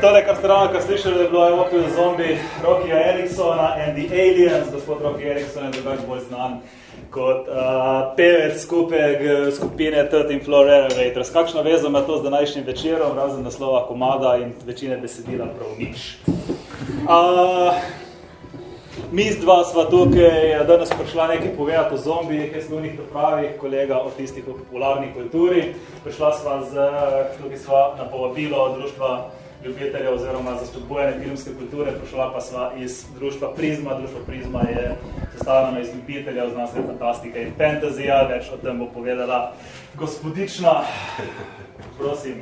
tole, kar ste ravno kar slišali, je bilo je opil zombi Rockyja Ericksona and the Aliens, gospod Rocky Erickson je drugač bolj znan kot uh, pevec skupaj skupine 13 Floor Elevators. Kakšno vezo ima to z današnjim večerom, razen naslova komada in večine besedila prav nič. Uh, Mi z dva sva tukaj danes prišla nekaj povedati o zombijih, jaz slunih pravih, kolega o tistih o popularni kulturi. Prišla sva z, tukaj sva na povabilo društva ljubitelja oziroma za spodbojanje filmske kulture, prišla pa sva iz društva Prizma. Društvo Prizma je sestavljeno iz ljubitelja znanstvene fantastike in fantazija, več o tem bo povedala gospodična. Prosim.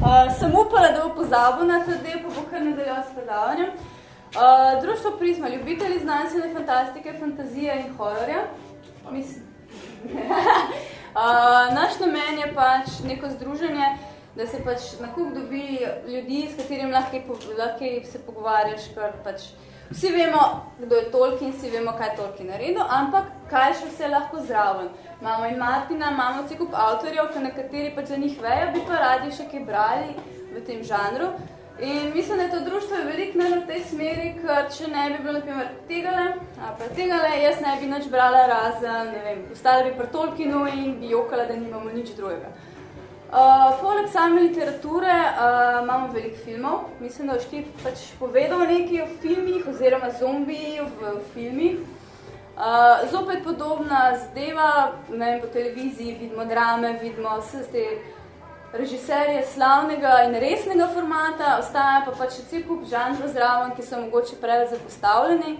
Uh, sem upala, da bo pozabil na to del, pa bo kar nadaljal s predavanjem. Uh, društvo Prizma, ljubitelji znanstvene fantastike, fantazije in hororja. Mislim. naš namen je pač neko združenje, da se pač na kup dobi ljudi, s katerim lahko, lahko se pogovarjaš, kar pač vsi vemo, kdo je Tolkien, vsi vemo, kaj je Tolkien naredil, ampak kaj še vse lahko zraven. Imamo in Martina, imamo vse kup avtorjev, ki nekateri pač za njih vejo, bi pa radi še kaj brali v tem žanru. In mislim, da je to društvo veliko ne v tej smeri, ker če ne bi bilo, na primer, tegale, a pa tegale, jaz ne bi nič brala razen, ne vem, ostala bi pri Tolkienu in bi jokala, da nimamo nič drugega. Uh, poleg same literature uh, imamo veliko filmov. Mislim, da boš ti pač povedal nekaj o filmih oziroma zombiji v, filmih. Uh, zopet podobna zadeva, ne vem, po televiziji vidimo drame, vidimo vse te režiserje slavnega in resnega formata, ostaja pa pač cel kup žanrov zraven, ki so mogoče preveč zapostavljeni,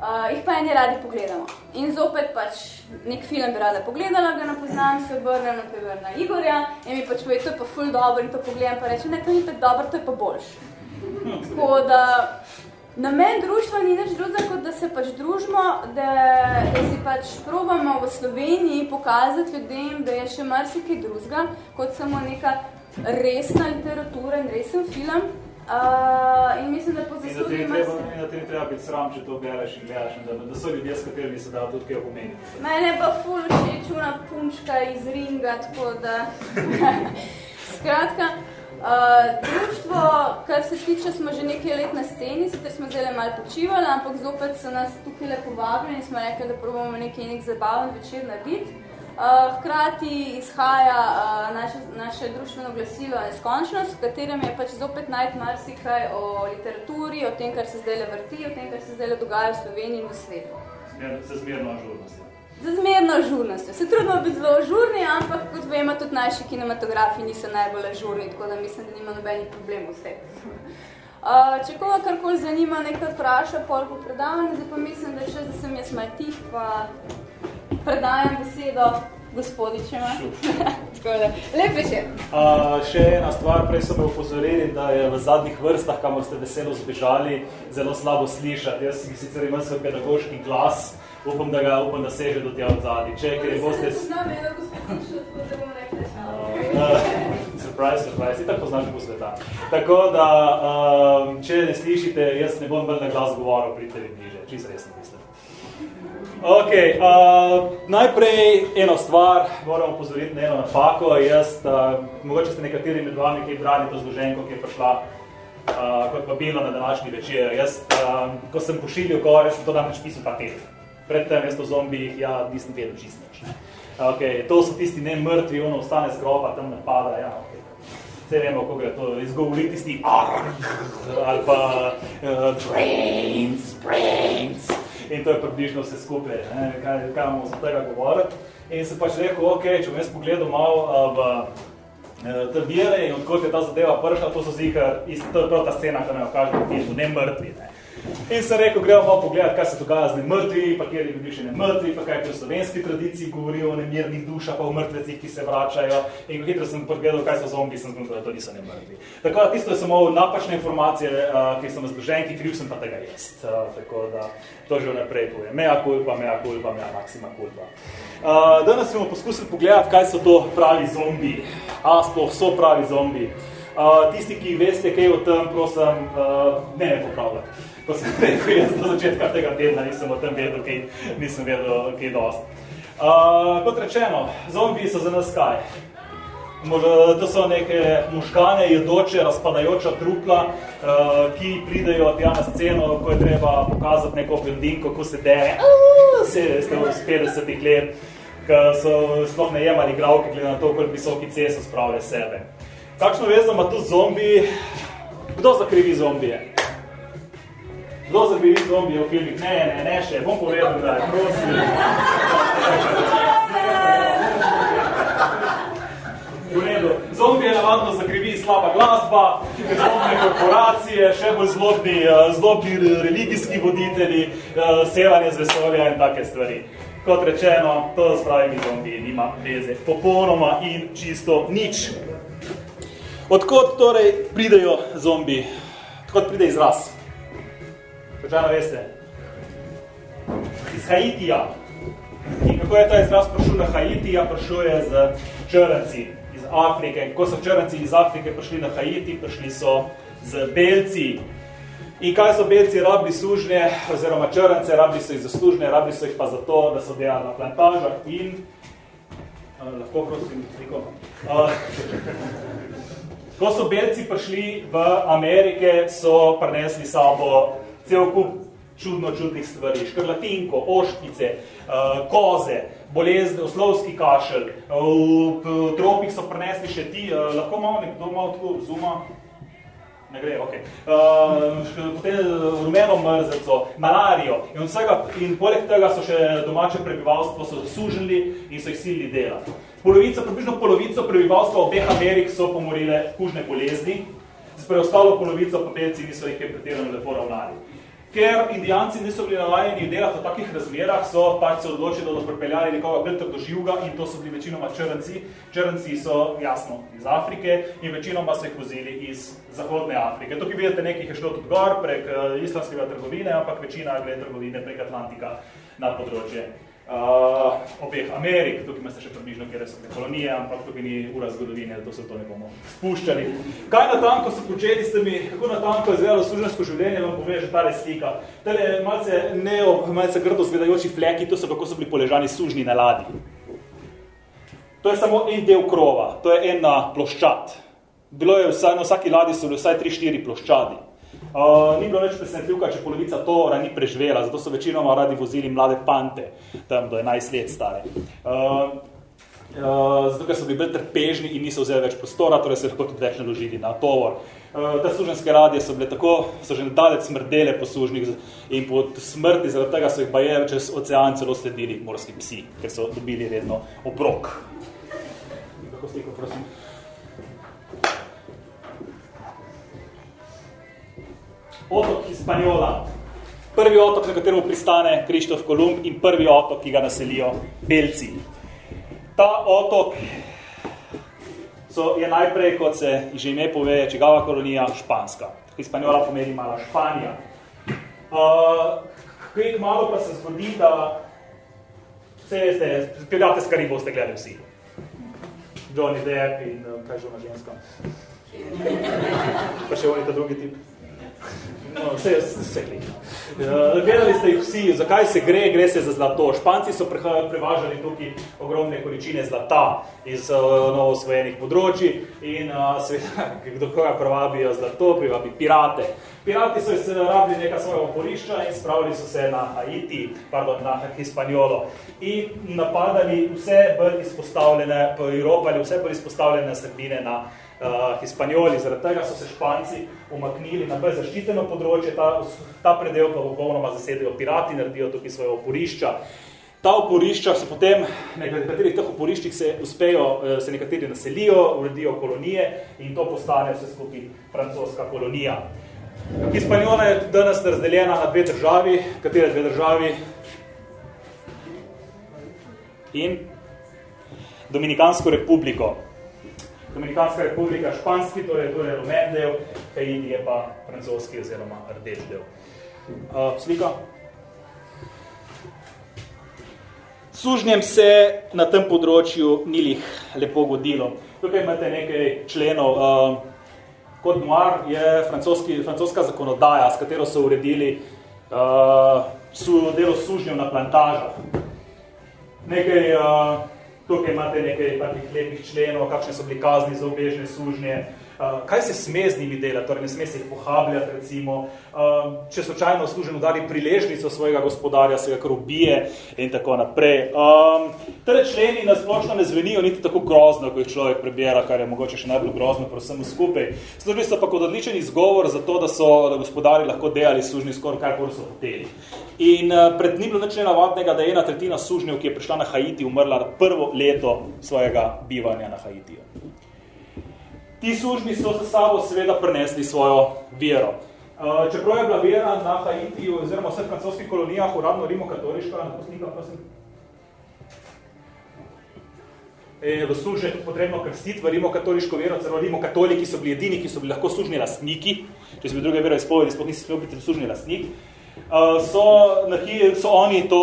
uh, jih pa eni radi pogledamo. In zopet pač nek film bi rada pogledala, ga napoznam, se obrnem na, na Igorja in mi pač pove, to je pa ful dobro in to pogledam, pa reče, ne, to ni tako dobro, to je pa boljš. Tako da, Namen društva ni nič drugega, kot da se pač družimo, da, da si pač probamo v Sloveniji pokazati ljudem, da je še marsikaj drugega, kot samo neka resna literatura in resen film. Uh, in mislim, da po zaslugi ima se... In da ti ne treba biti sram, če to bereš in gledaš, in da, da so ljudje, s katerimi se da tudi kaj pomeniti. Mene pa ful všeč una punčka iz ringa, tako da... Skratka, Uh, društvo, kar se tiče, smo že nekaj let na sceni, sicer smo zdaj malo počivali, ampak zopet so nas tukaj povabili in smo rekli, da probamo nekaj nek zabaven večer narediti. Uh, hkrati izhaja uh, naše, naše društveno glasilo Neskončnost, v katerem je pač zopet najti marsikaj o literaturi, o tem, kar se zdaj vrti, o tem, kar se zdaj dogaja v Sloveniji in v svetu. Zmer, se zmerno ažurnosti z zmerno žurnostjo. Se trudimo biti zelo žurni, ampak kot vemo, tudi naši kinematografi niso najbolj žurni, tako da mislim, da nima nobenih problemov s tem. Uh, če koga karkoli zanima, nekaj vpraša, pol po predavanju, zdaj pa mislim, da še, da sem jaz malo tih, pa predajam besedo gospodičema. Lep večer. Uh, še ena stvar, prej so me upozorili, da je v zadnjih vrstah, kamor ste veselo zbežali, zelo slabo slišati. Jaz sicer imel svoj pedagoški glas, upam, da ga upam, da seže do tja od zadnji. Če, ker boste... Surprise, surprise, itak poznaš po sveta. Tako da, um, če ne slišite, jaz ne bom bolj na glas govoril, pridite vi bliže, čisto resno mislim. Ok, uh, najprej eno stvar, moramo pozoriti na eno napako. Jaz, uh, mogoče ste nekateri med vami, ki brali to zloženko, ki je prišla uh, kot vabilo na današnji večer. Jaz, uh, ko sem pošiljil gore, sem to namreč pisal pa teh predtem jaz to zombijih, ja, nisem vedel čist nič. Okay, to so tisti ne mrtvi, ono ostane z groba, tam napada, ja, okay. Vse vemo, kako gre to izgovori tisti ali pa uh, brains, brains. In to je približno vse skupaj, ne, kaj, kaj imamo za tega govoriti. In sem pač rekel, ok, če bom jaz pogledal malo uh, v uh, te vire in odkot je ta zadeva pršla, to so zikar, to je prav ta scena, ki nam jo kaže v filmu, ne mrtvi. Ne. In sem rekel, gremo malo pogledati, kaj se dogaja z nemrtvi, pa kjer je ljudi še nemrtvi, pa kaj pri slovenski tradiciji govorijo o nemirnih dušah, pa o mrtvecih, ki se vračajo. In hitro sem pogledal, kaj so zombi, sem zgodil, da to niso nemrtvi. Tako da tisto je samo napačne informacije, uh, ki sem zložen, ki kriv sem pa tega jaz. Uh, tako da to že vnaprej povem. Mea culpa, mea culpa, mea maxima culpa. Uh, danes smo poskusili pogledati, kaj so to pravi zombi. A sploh so pravi zombi. Uh, tisti, ki veste kaj o tem, prosim, uh, ne me popravljati ko sem rekel, jaz do začetka tega tedna nisem o tem vedel, kaj, nisem vedel, kaj dost. Uh, kot rečeno, zombiji so za nas kaj? To so neke muškane, jedoče, razpadajoča trupla, ki pridejo tja na sceno, ko je treba pokazati neko blondinko, ko se deje, se ste v 50 let, ki so sploh ne jemali gravke, glede na to, koliko visoki C so spravili sebe. Kakšno vezo ima tu zombi? Kdo zakrivi zombije? Kdo zakrivi zombije v filmih? Ne, ne, ne še, bom povedal, da je prosim. V redu. Zombije navadno zakrivi slaba glasba, zlobne korporacije, še bolj zlobni, zlobni religijski voditelji, sevanje z vesolja in take stvari. Kot rečeno, to s pravimi zombiji nima veze. Popolnoma in čisto nič. Odkot torej pridejo zombi? Odkot pride izraz? Počano veste? Iz Haitija. In kako je ta izraz prišel na Haiti? Ja, prišel je z črnci iz Afrike. Ko so črnci iz Afrike prišli na Haiti, prišli so z belci. In kaj so belci rabili služnje, oziroma črnce, rabili so jih za služnje, rabili so jih pa zato, da so delali na plantažah in... Uh, lahko prosim, sliko. Uh, Ko so belci prišli v Amerike, so prinesli sabo cel kup čudno čudnih stvari. Škrlatinko, ošpice, koze, bolezni, oslovski kašelj. V tropih so prinesli še ti, lahko imamo nekdo malo tako zuma? Ne gre, ok. Potem rumeno mrzeco, malarijo in, vsega, in poleg tega so še domače prebivalstvo so sužili in so jih silili delati. Polovica, približno polovico prebivalstva obeh Amerik so pomorile kužne bolezni, z preostalo polovico pa belci niso jih pretirano lepo ravnali. Ker indijanci niso bili navajeni delati v takih razmerah, so pač se odločili, da bodo pripeljali nekoga bolj do živga in to so bili večinoma črnci. Črnci so, jasno, iz Afrike in večinoma so jih vozili iz Zahodne Afrike. Tukaj vidite, nekih je šlo tudi gor prek islamskega trgovine, ampak večina glede trgovine prek Atlantika na področje uh, obeh Amerik, tukaj imate še približno, kjer so te kolonije, ampak tukaj ni ura zgodovine, to se to ne bomo spuščali. Kaj na tanko so počeli s temi, kako na tanko je izgledalo služensko življenje, vam pove že tale slika. Tale malce, neo, malce grdo zgledajoči fleki, to so kako so bili poležani sužni na ladi. To je samo en del krova, to je ena ploščad. Bilo je vsaj, na vsaki ladi so bili vsaj 3-4 ploščadi. Uh, ni bilo več presenetljivka, če polovica tovora ni preživela, zato so večinoma radi vozili mlade pante, tam do 11 let stare. Uh, uh, zato, ker so bili bolj trpežni in niso vzeli več prostora, torej se lahko tudi več naložili na tovor. Uh, te služenske radije so bile tako, so že nadalec smrdele po služnih in po smrti, zaradi tega so jih baje čez ocean celo sledili morski psi, ker so dobili redno obrok. Tako sliko, prosim. Otok Hispaniola. Prvi otok, na katerem pristane Krištof Kolumb in prvi otok, ki ga naselijo belci. Ta otok so, je najprej, kot se že ime pove, čigava kolonija, španska. Hispaniola pomeni mala Španija. Uh, kaj malo pa se zgodi, da vse veste, prijatelj s Karibo ste gledali vsi. Johnny Depp in um, kaj že ona ženska. pa še oni ta drugi tip. No, vse, vse uh, Gledali ste jih vsi, zakaj se gre, gre se za zlato. Španci so prevažali tukaj ogromne količine zlata iz uh, novo osvojenih področji in uh, seveda, kdo koga privabijo zlato, privabi pirate. Pirati so se rabili neka svoja oporišča in spravili so se na Haiti, pardon, na Hispaniolo in napadali vse bolj izpostavljene, po Evropi, vse bolj izpostavljene sredine na uh, Hispanioli. Zaradi tega so se Španci umaknili na bolj zaščiteno področje, ta, ta predel pa popolnoma zasedijo pirati, naredijo tukaj svoje oporišča. Ta oporišča se potem, na nekaterih teh oporiščih se uspejo, eh, se nekateri naselijo, uredijo kolonije in to postane vse skupaj francoska kolonija. Hispaniola je danes razdeljena na dve državi, katere dve državi in Dominikansko republiko. Dominikanska republika španski, torej to je rumen del, Haiti je pa francoski oziroma rdeč del. Uh, slika. Sužnjem se na tem področju ni lih lepo godilo. Tukaj imate nekaj členov. Uh, Kot noir je francoska zakonodaja, s katero so uredili uh, su, delo sužnjev na plantažah. Nekaj uh, tukaj imate nekaj takih lepih členov, kakšne so bili kazni za obežne sužnje, Uh, kaj se sme z njimi delati, torej ne sme se jih pohabljati, recimo, uh, če slučajno služen udari priležnico svojega gospodarja, se ga kar ubije in tako naprej. Um, torej členi na splošno ne zvenijo niti tako grozno, ko jih človek prebira, kar je mogoče še najbolj grozno, prosem skupaj. Služili so pa kot odličen izgovor za to, da so da gospodari lahko delali služni skoraj kar so hoteli. In uh, pred ni bilo nič nenavadnega, da je ena tretjina sužnjev, ki je prišla na Haiti, umrla prvo leto svojega bivanja na Haitiju. Ti službi so za sabo seveda prenesli svojo vero. Uh, čeprav je bila vera na Haitiju oziroma vseh francoskih kolonijah uradno rimokatoliška, napustnika, prosim. Je v službi potrebno krstiti v rimokatoliško vero, celo rimokatoliki so bili edini, ki so bili lahko služni lastniki, če so bili druge vero izpovedi, sploh nisi smel biti služni lastnik. Uh, so, so oni to,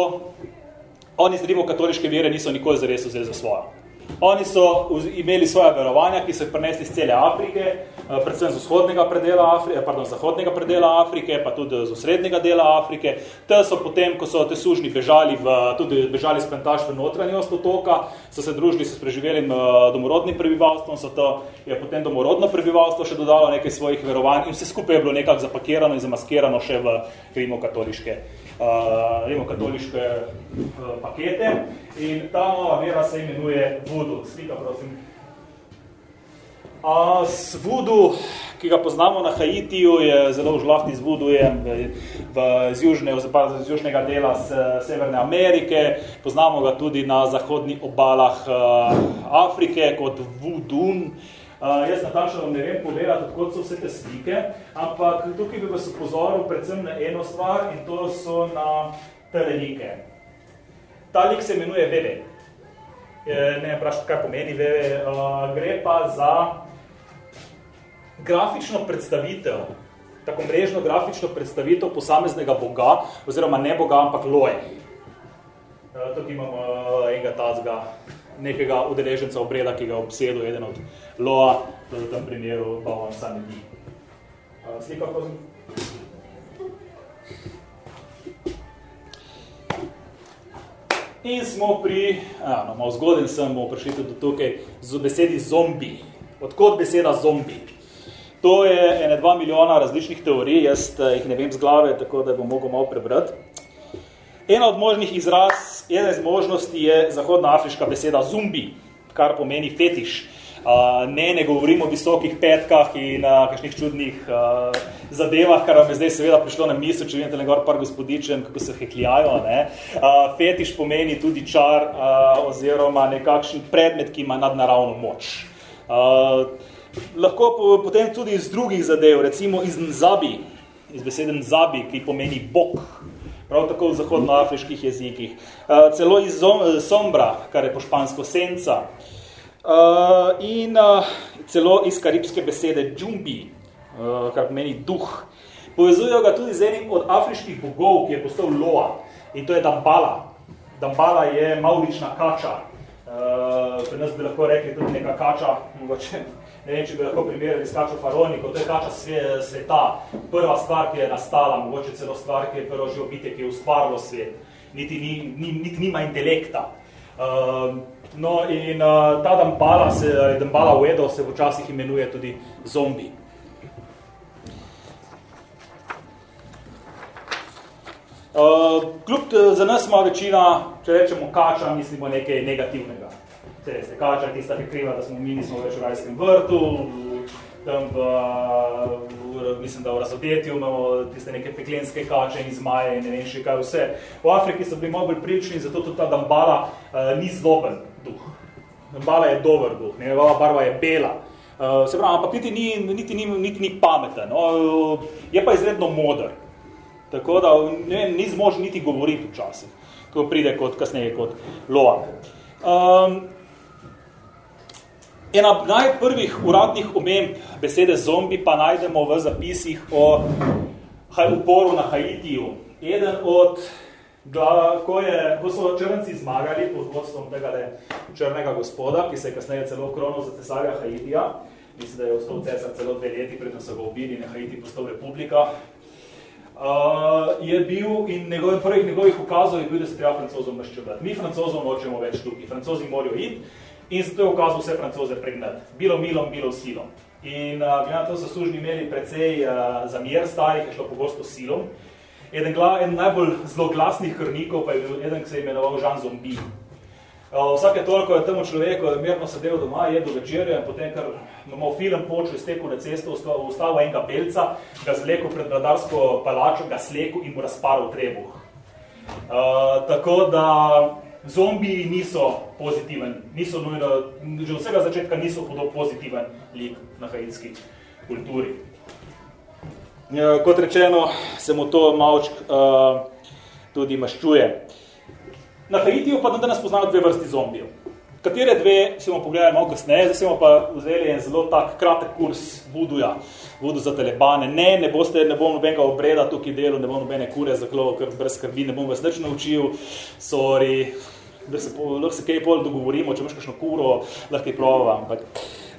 oni z rimokatoliške vere niso nikoli zares vzeli za svojo. Oni so imeli svoja verovanja, ki so jih prinesli iz cele Afrike, eh, predvsem z vzhodnega predela Afrike, pardon, zahodnega predela Afrike, pa tudi z osrednjega dela Afrike. Te so potem, ko so te sužni bežali, v, tudi bežali s pentaš v notranjost otoka, so se družili s preživelim eh, domorodnim prebivalstvom, so to je potem domorodno prebivalstvo še dodalo nekaj svojih verovanj in vse skupaj je bilo nekako zapakirano in zamaskirano še v rimokatoliške uh, rimokatoliške uh, pakete. In ta nova vera se imenuje voodoo. Slika, prosim. Uh, voodoo, ki ga poznamo na Haitiju, je zelo žlahti z voodoojem v, v, z, južne, z južnega dela s, Severne Amerike. Poznamo ga tudi na zahodnih obalah uh, Afrike kot voodoo. Uh, jaz natančno ne vem povedati, odkot so vse te slike, ampak tukaj bi vas upozoril predvsem na eno stvar in to so na telenike. Ta lik se imenuje Veve. Ne vem prašati, kaj pomeni Veve. Uh, gre pa za grafično predstavitev, tako mrežno grafično predstavitev posameznega boga, oziroma ne boga, ampak loje. Uh, tukaj imamo uh, enega tazga nekega udeleženca obreda, ki ga obsedu eden od loa, to v tem primeru pa on sami ni. Slika, prosim. In smo pri, a, no, malo zgoden sem, bomo prišli tudi tukaj, z besedi zombi. Odkot beseda zombi? To je ene dva milijona različnih teorij, jaz eh, jih ne vem z glave, tako da bom mogel malo prebrati. Ena od možnih izraz, ena iz možnosti je zahodnoafriška beseda zumbi, kar pomeni fetiš. Uh, ne, ne govorimo o visokih petkah in uh, kakšnih čudnih uh, zadevah, kar vam je zdaj seveda prišlo na misel, če vidite gor par gospodičem, kako se hekljajo. Ne? Uh, fetiš pomeni tudi čar uh, oziroma nekakšen predmet, ki ima nadnaravno moč. Uh, lahko po, potem tudi iz drugih zadev, recimo iz nzabi, iz beseden zabi, ki pomeni bok, prav tako v zahodnoafriških jezikih. Uh, celo iz sombra, kar je po špansko senca, uh, in uh, celo iz karibske besede džumbi, uh, kar pomeni duh. Povezujejo ga tudi z enim od afriških bogov, ki je postal loa, in to je Dambala. Dambala je maurična kača. Uh, pri nas bi lahko rekli tudi neka kača, mogoče ne vem, če bi lahko primerjali s kačo Faroniko, to je kača sveta, prva stvar, ki je nastala, mogoče celo stvar, ki je prvo živo bitje, ki je ustvarilo svet, niti, ni, ni, niti nima intelekta. Uh, no in uh, ta Dambala, se, Dambala Uedo se včasih imenuje tudi zombi. Uh, kljub za nas ima večina, če rečemo kača, mislimo nekaj negativnega. Te se kača, tista, ki kriva, da smo mi nismo več v rajskem vrtu, tam v, v, mislim, da v razodetju imamo tiste neke peklenske kače in zmaje in ne vem še kaj vse. V Afriki so bili malo bolj prični, zato tudi ta Dambala uh, ni zloben duh. Dambala je dober duh, njegova barva je bela. Uh, se pravi, ampak niti ni, niti ni, niti ni pameten, no, je pa izredno moder. Tako da ne ni zmožen niti govoriti včasih, ko pride kot kasneje kot loa. Um, Ena najprvih uradnih omemb besede zombi pa najdemo v zapisih o uporu na Haitiju. Eden od, da, ko, je, ko so črnci zmagali pod vodstvom tega črnega gospoda, ki se je kasneje celo kronil za cesarja Haitija, mislim, da je ostal cesar celo dve leti, predtem so ga ubili in je Haiti postal republika. uh, je bil in njegov, prvih njegovih ukazov je bil, da se treba francozom maščevati. Mi francozom nočemo več tukaj, francozi morajo iti in zato je ukazal vse francoze pregnati. Bilo milom, bilo silom. In uh, glede na to so služni imeli precej uh, zamir starih, je šlo pogosto silom. Eden, gla, eden najbolj zelo glasnih krnikov pa je bil eden, ki se je imenoval Jean Zombi. Uh, vsake toliko je temu človeku mirno sedel doma, jedel večerjo in potem, ker imamo film počel, iztekel na cesto, ustavil enega belca, ga zlekel pred vladarsko palačo, ga slekel in mu razparil trebuh. Uh, tako da zombiji niso pozitiven, niso nujno, že od vsega začetka niso pozitiven lik na haitski kulturi. Uh, kot rečeno, se mu to malčk uh, tudi maščuje. Na Haitiju pa danes poznajo dve vrsti zombijev. Katere dve si bomo pogledali malo kasneje, zdaj bomo pa vzeli en zelo tak kratek kurs vuduja, vudu za telebane. Ne, ne boste, ne bom nobenega obreda tukaj delu, ne bom nobene kure zaklo, ker brez skrbi, ne bom vas nič naučil, sorry, da se, lahko se kaj pol dogovorimo, če imaš kakšno kuro, lahko je prova, ampak.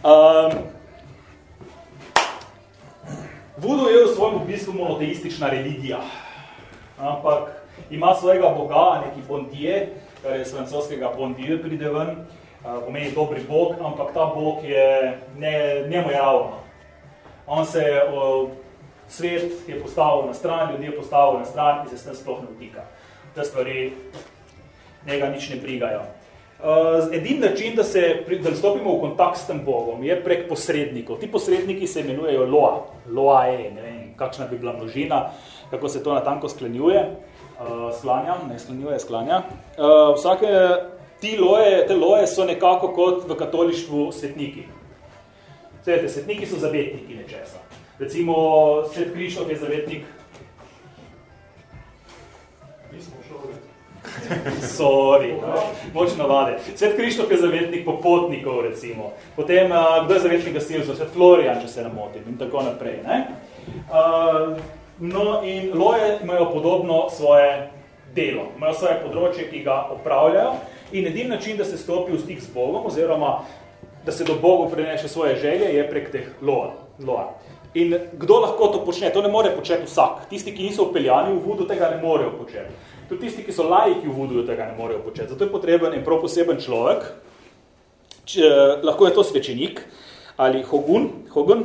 Um, vudu je v svojem bistvu monoteistična religija, ampak ima svojega boga, neki bondije, kar je iz francoskega bondije pride ven, pomeni dobri bog, ampak ta bog je ne, njemu je ravno. On se je, svet je postavil na stran, ljudi je postavil na stran in se s tem sploh ne vtika. Te stvari njega nič ne brigajo. Uh, edin način, da, se, da stopimo v kontakt s tem Bogom, je prek posrednikov. Ti posredniki se imenujejo Loa. Loa je, ne vem, kakšna bi bila množina, kako se to natanko sklenjuje uh, sklanja, ne sklanjuje, sklanja. Uh, vsake ti loje, te loje so nekako kot v katolištvu svetniki. Svetite, svetniki so zavetniki nečesa. Recimo, svet Krištov je zavetnik. Sorry, moč navade. Svet Krištov je zavetnik popotnikov, recimo. Potem, uh, kdo je zavetnik gasilcev? Svet Florian, če se ne motim, in tako naprej. Ne? Uh, No in loje imajo podobno svoje delo, imajo svoje področje, ki ga opravljajo in edin način, da se stopi v stik z Bogom oziroma da se do Bogu preneše svoje želje, je prek teh loja. loja. In kdo lahko to počne? To ne more početi vsak. Tisti, ki niso upeljani v vodu, tega ne morejo početi. Tudi tisti, ki so lajki v vodu, tega ne morejo početi. Zato je potreben en prav poseben človek. Če, lahko je to svečenik ali hogun, hogun,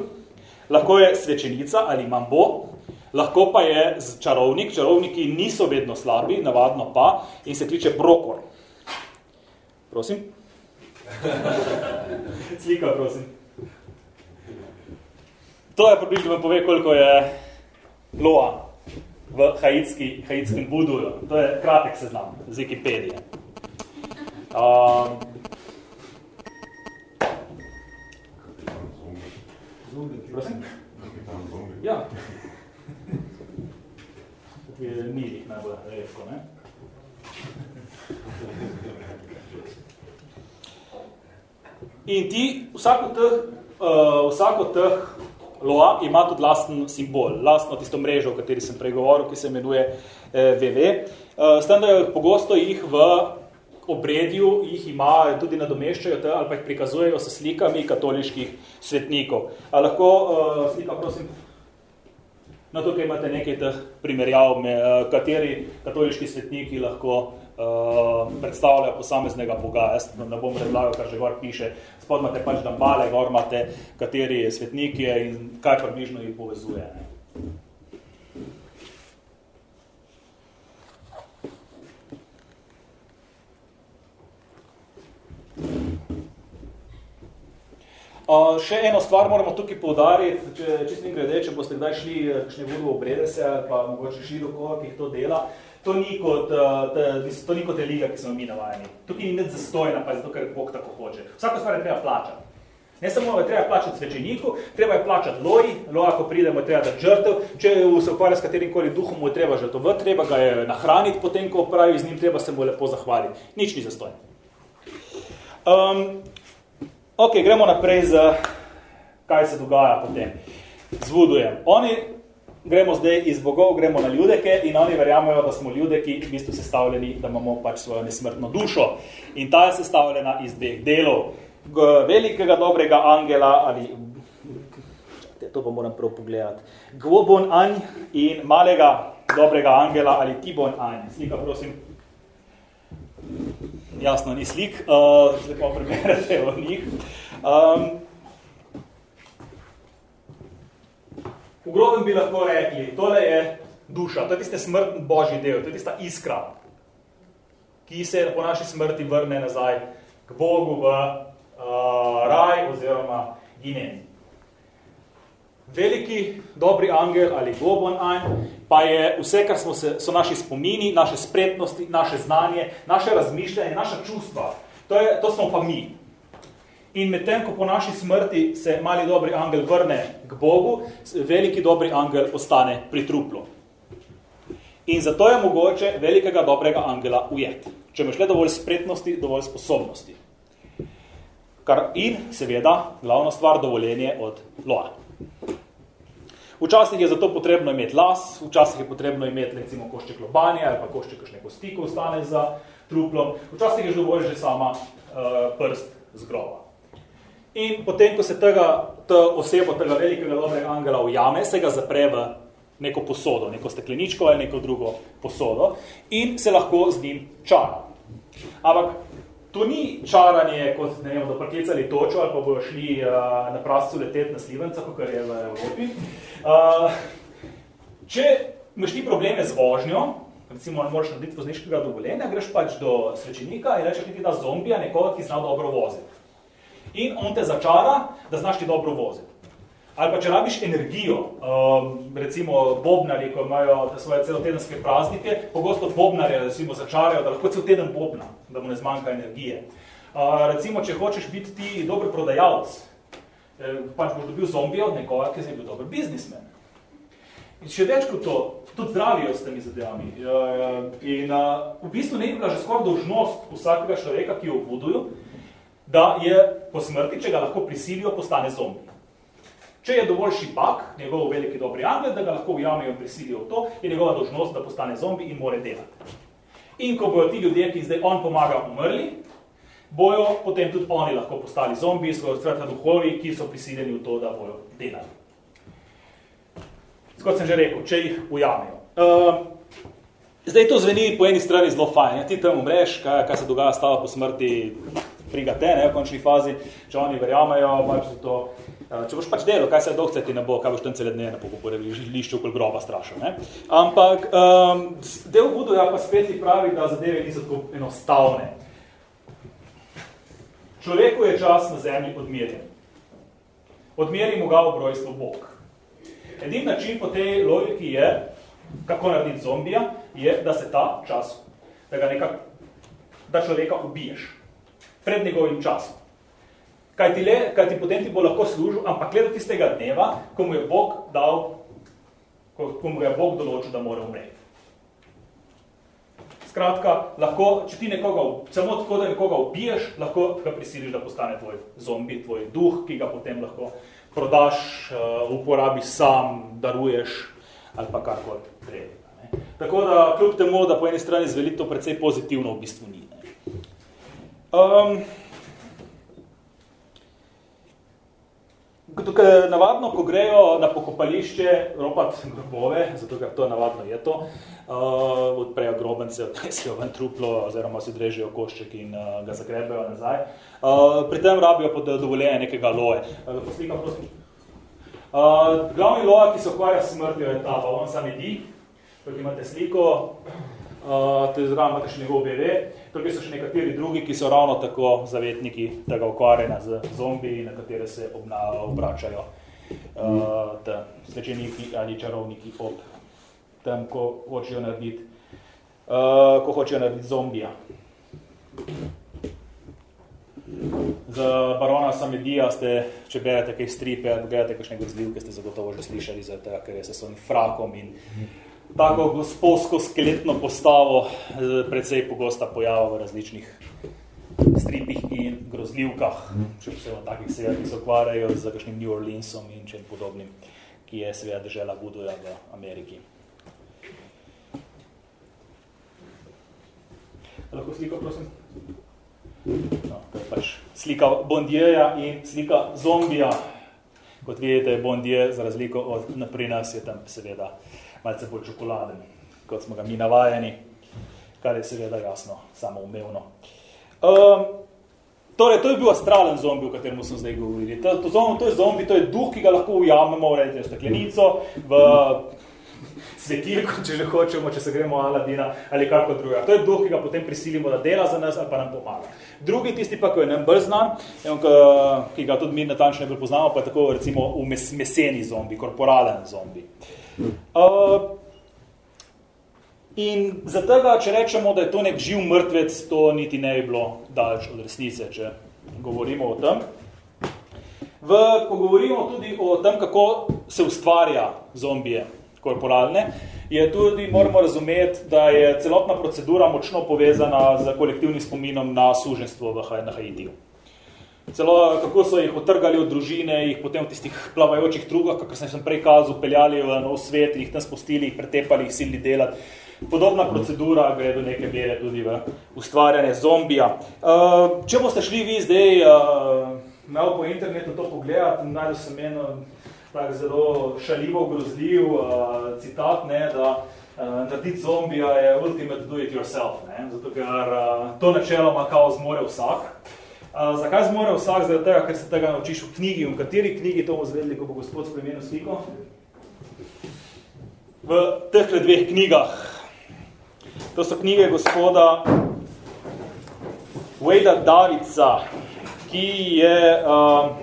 lahko je svečenica ali mambo, Lahko pa je čarovnik, čarovniki niso vedno slabi, navadno pa, in se kliče brokor. Prosim? Slika, prosim. To je približno, da vam pove, koliko je loa v haitski, haitskem buduju. To je kratek seznam z Wikipedije. Um, Prosim? Ja je mirih najbolj redko, ne? In ti, vsako teh, uh, vsako teh loa ima tudi lasten simbol, lastno tisto mrežo, o kateri sem pregovoril, ki se imenuje eh, VV. Uh, s tem, da pogosto jih v obredju jih ima, tudi nadomeščajo te, ali pa jih prikazujejo s slikami katoliških svetnikov. A lahko uh, slika, prosim, No, tukaj imate nekaj teh primerjav, me, eh, kateri katoliški svetniki lahko uh, predstavljajo posameznega boga. Jaz ne bom predlagal, kar že gor piše. Spod imate pač dambale, gor imate kateri svetniki in kaj približno jih povezuje. Ne. Uh, še eno stvar moramo tukaj poudariti, če čisto nekaj glede, če boste kdaj šli eh, kakšne vodo obrede se ali pa mogoče koga, ki to dela, to ni kot, uh, te, to ni kot liga, ki smo mi navajeni. Tukaj ni nič zastojna, pa zato, ker Bog tako hoče. Vsako stvar je treba plačati. Ne samo je treba plačati svečeniku, treba je plačati loji, loja, ko pridemo, je treba dati žrtev, če se ukvarja s katerim koli duhom, mu je treba žrtovati, treba ga je nahraniti potem, ko pravi z njim, treba se mu lepo zahvaliti. Nič ni zastojno. Um, Ok, gremo naprej z, kaj se dogaja potem. Zvudujem. Oni, gremo zdaj iz bogov, gremo na ljudeke in oni verjamejo, da smo ljudeki v bistvu sestavljeni, da imamo pač svojo nesmrtno dušo. In ta je sestavljena iz dveh delov. Velikega dobrega angela ali to pa moram prav pogledati. Gbobon Anj in malega dobrega angela ali Tibon Anj. Slika, prosim. Jasno, ni slik, uh, zdaj pa preberete o njih. Um, v grobem bi lahko rekli, tole je duša, to je tiste smrtni božji del, to je tista iskra, ki se po naši smrti vrne nazaj k Bogu v uh, raj oziroma ginen. Veliki, dobri angel ali globon anj, pa je vse, kar smo se, so naši spomini, naše spretnosti, naše znanje, naše razmišljanje, naša čustva. To, je, to smo pa mi. In medtem, ko po naši smrti se mali dobri angel vrne k Bogu, veliki dobri angel ostane pri truplu. In zato je mogoče velikega dobrega angela ujeti. Če imaš le dovolj spretnosti, dovolj sposobnosti. Kar in, seveda, glavna stvar, dovoljenje od loa. Včasih je zato potrebno imeti las, včasih je potrebno imeti recimo košček lobanje ali pa košček kakšne kosti, ko ostane za truplom. Včasih je že dovolj že sama uh, prst z groba. In potem, ko se tega, ta osebo, tega velikega dobrega angela ujame, se ga zapre v neko posodo, neko stekleničko ali neko drugo posodo in se lahko z njim čara. Ampak To ni čaranje, kot ne vem, da priklicali točo ali pa bojo šli uh, na prascu leteti na slivenca, kot je v Evropi. Uh, če imaš ti probleme z vožnjo, recimo ne moraš narediti vozniškega dovoljenja, greš pač do svečenika in rečeš, ti da zombija nekoga, ki zna dobro voziti. In on te začara, da znaš ti dobro voziti. Ali pa če rabiš energijo, um, recimo bobnari, ko imajo svoje celotedenske praznike, pogosto bobnare recimo začarajo, da lahko cel teden bobna, da mu ne zmanjka energije. Uh, recimo, če hočeš biti ti dober prodajalec, eh, pač boš dobil zombija od nekoga, ki je bil dober biznismen. In še več kot to, tudi zdravijo s temi zadevami. In uh, v bistvu ne bi bila že skoraj dolžnost vsakega človeka, ki jo vodujo, da je po smrti, če ga lahko prisilijo, postane zombi. Če je dovolj šipak, njegov veliki dobri angel, da ga lahko ujamijo in prisilijo v to, je njegova dožnost, da postane zombi in more delati. In ko bojo ti ljudje, ki zdaj on pomaga, umrli, bojo potem tudi oni lahko postali zombi, so skratka duhovi, ki so prisiljeni v to, da bojo delali. Kot sem že rekel, če jih ujamijo. Uh, zdaj to zveni po eni strani zelo fajn. Ja, ti tam umreš, kaj, kaj se dogaja stava po smrti, prigate, ne, v končni fazi, če oni verjamejo, pač to Eh, če boš pač delal, kaj se dolgce ti ne bo, kaj boš tam cele dne na pokoporevi lišču okoli groba strašil. Ne? Ampak um, del Vudoja pa spet ti pravi, da zadeve niso tako enostavne. Človeku je čas na zemlji odmerjen. Odmeri mu ga obrojstvo Bog. Edin način po tej logiki je, kako narediti zombija, je, da se ta čas, da ga nekak, da človeka ubiješ pred njegovim časom kaj ti, le, kaj ti potem ti bo lahko služil, ampak gleda tistega dneva, ko mu je Bog dal, ko, ko mu je Bog določil, da mora umreti. Skratka, lahko, če ti nekoga, samo tako, da nekoga ubiješ, lahko ga prisiliš, da postane tvoj zombi, tvoj duh, ki ga potem lahko prodaš, uh, uporabiš sam, daruješ ali pa karkoli treba. Tako da, kljub temu, da po eni strani zveli to precej pozitivno, v bistvu ni. Um, Tukaj, navadno, ko grejo na pokopališče ropat grobove, zato ker to navadno je to, uh, odprejo grobence, odnesijo ven truplo oziroma si drežijo košček in uh, ga zagrebejo nazaj. Uh, pri tem rabijo pod dovoljenje nekega loje. Uh. Uh, glavni loja, ki se ukvarja s smrtjo, je ta, on sam idi. Tukaj imate sliko, uh, to je zraven imate še njegov BV. Tukaj so še nekateri drugi, ki so ravno tako zavetniki tega ukvarjena z zombi, na katere se obna, obračajo uh, svečeniki ali čarovniki ob tem, ko hočejo narediti, uh, ko hočejo narediti zombija. Z barona Samedija ste, če berete kaj stripe, gledate kakšne grozljivke, ste zagotovo že slišali, zato, ker je se svojim frakom in tako gospodsko skeletno postavo precej pogosta pojava v različnih stripih in grozljivkah, se v takih seveda, ki se ukvarjajo z kakšnim New Orleansom in čem podobnim, ki je seveda držela Budoja v Ameriki. Lahko sliko, prosim? No, to je pač slika Bondieja in slika zombija, Kot vidite, Bond je, za razliko od pri nas, je tam seveda malce bolj čokoladen, kot smo ga mi navajeni, kar je seveda jasno, samo umevno. Um, torej, to je bil astralen zombi, o katerem smo zdaj govorili. To, to, zombi, to je zombi, to je duh, ki ga lahko ujamemo v steklenico, v svetilko, če že hočemo, če se gremo Aladina ali kako druga. To je duh, ki ga potem prisilimo, da dela za nas ali pa nam pomaga. Drugi, tisti pa, ko je nam bolj znan, ki ga tudi mi natančno ne poznamo, pa je tako recimo meseni zombi, korporalen zombi. Uh, in za tega, če rečemo, da je to nek živ mrtvec, to niti ne bi bilo daleč od resnice, če govorimo o tem. V, ko govorimo tudi o tem, kako se ustvarja zombije, korporalne, je tudi, moramo razumeti, da je celotna procedura močno povezana z kolektivnim spominom na suženstvo v, na Haitiju. Celo, kako so jih otrgali od družine, jih potem v tistih plavajočih trugah, kako sem prej kazal, peljali v nov svet, jih tam spustili, jih pretepali, jih silili delati. Podobna procedura gre do neke mere tudi v ustvarjanje zombija. Uh, če boste šli vi zdaj uh, malo po internetu to pogledati, najdu sem eno tak zelo šaljivo, grozljiv uh, citat, ne, da uh, narediti zombija je ultimate do it yourself, ne, zato ker uh, to načeloma kao zmore vsak. Uh, zakaj zmore vsak? Zdaj tega, ker se tega naučiš v knjigi. V kateri knjigi to bomo zvedeli, ko bo gospod spremenil sliko? V teh dveh knjigah. To so knjige gospoda Wade Davica, ki je uh,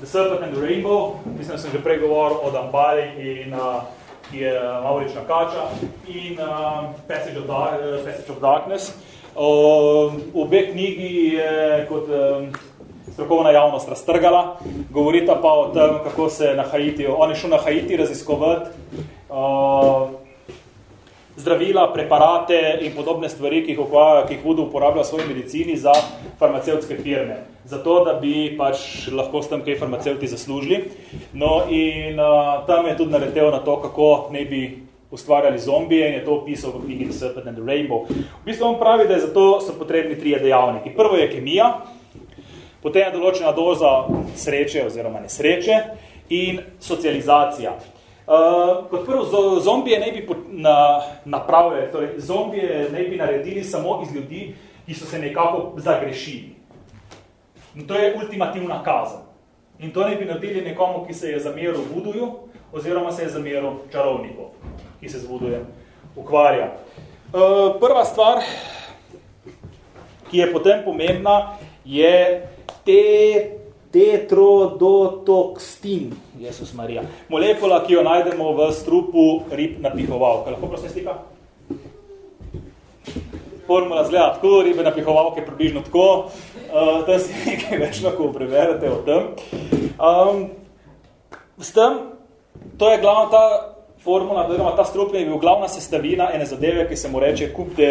The Serpent and the Rainbow, mislim, da sem že prej govoril o Dambali, in, uh, ki je Maurična kača, in uh, Passage, of Dark, Passage of Darkness. Uh, obe knjigi je kot um, strokovna javnost raztrgala, govorita pa o tem, kako se na Haiti, on je šel na Haiti raziskovati uh, zdravila, preparate in podobne stvari, ki jih, ki jih budu uporabljal v svoji medicini za farmacevtske firme zato, da bi pač lahko s tem kaj farmacevti zaslužili. No in uh, tam je tudi naletel na to, kako ne bi ustvarjali zombije in je to opisal v knjigi The Serpent and the Rainbow. V bistvu on pravi, da je zato so potrebni trije dejavniki. Prvo je kemija, potem je določena doza sreče oziroma nesreče in socializacija. Uh, kot prvo, zombije ne bi na, napravili, torej zombije ne bi naredili samo iz ljudi, ki so se nekako zagrešili. In to je ultimativna kazen. In to ne bi naredili nekomu, ki se je zameril vuduju, oziroma se je zameril čarovniku, ki se z vuduje ukvarja. E, prva stvar, ki je potem pomembna, je te tetrodotokstin, Jezus Marija. Molekula, ki jo najdemo v strupu rib napihovalka. Lahko prosim slika? Formula zgleda tako, ribe napihovalke približno tako. Uh, to si nekaj več lahko preverite o tem. Um, s tem, to je glavna ta formula, oziroma ta strup je bil glavna sestavina ene zadeve, ki se mu reče kup de,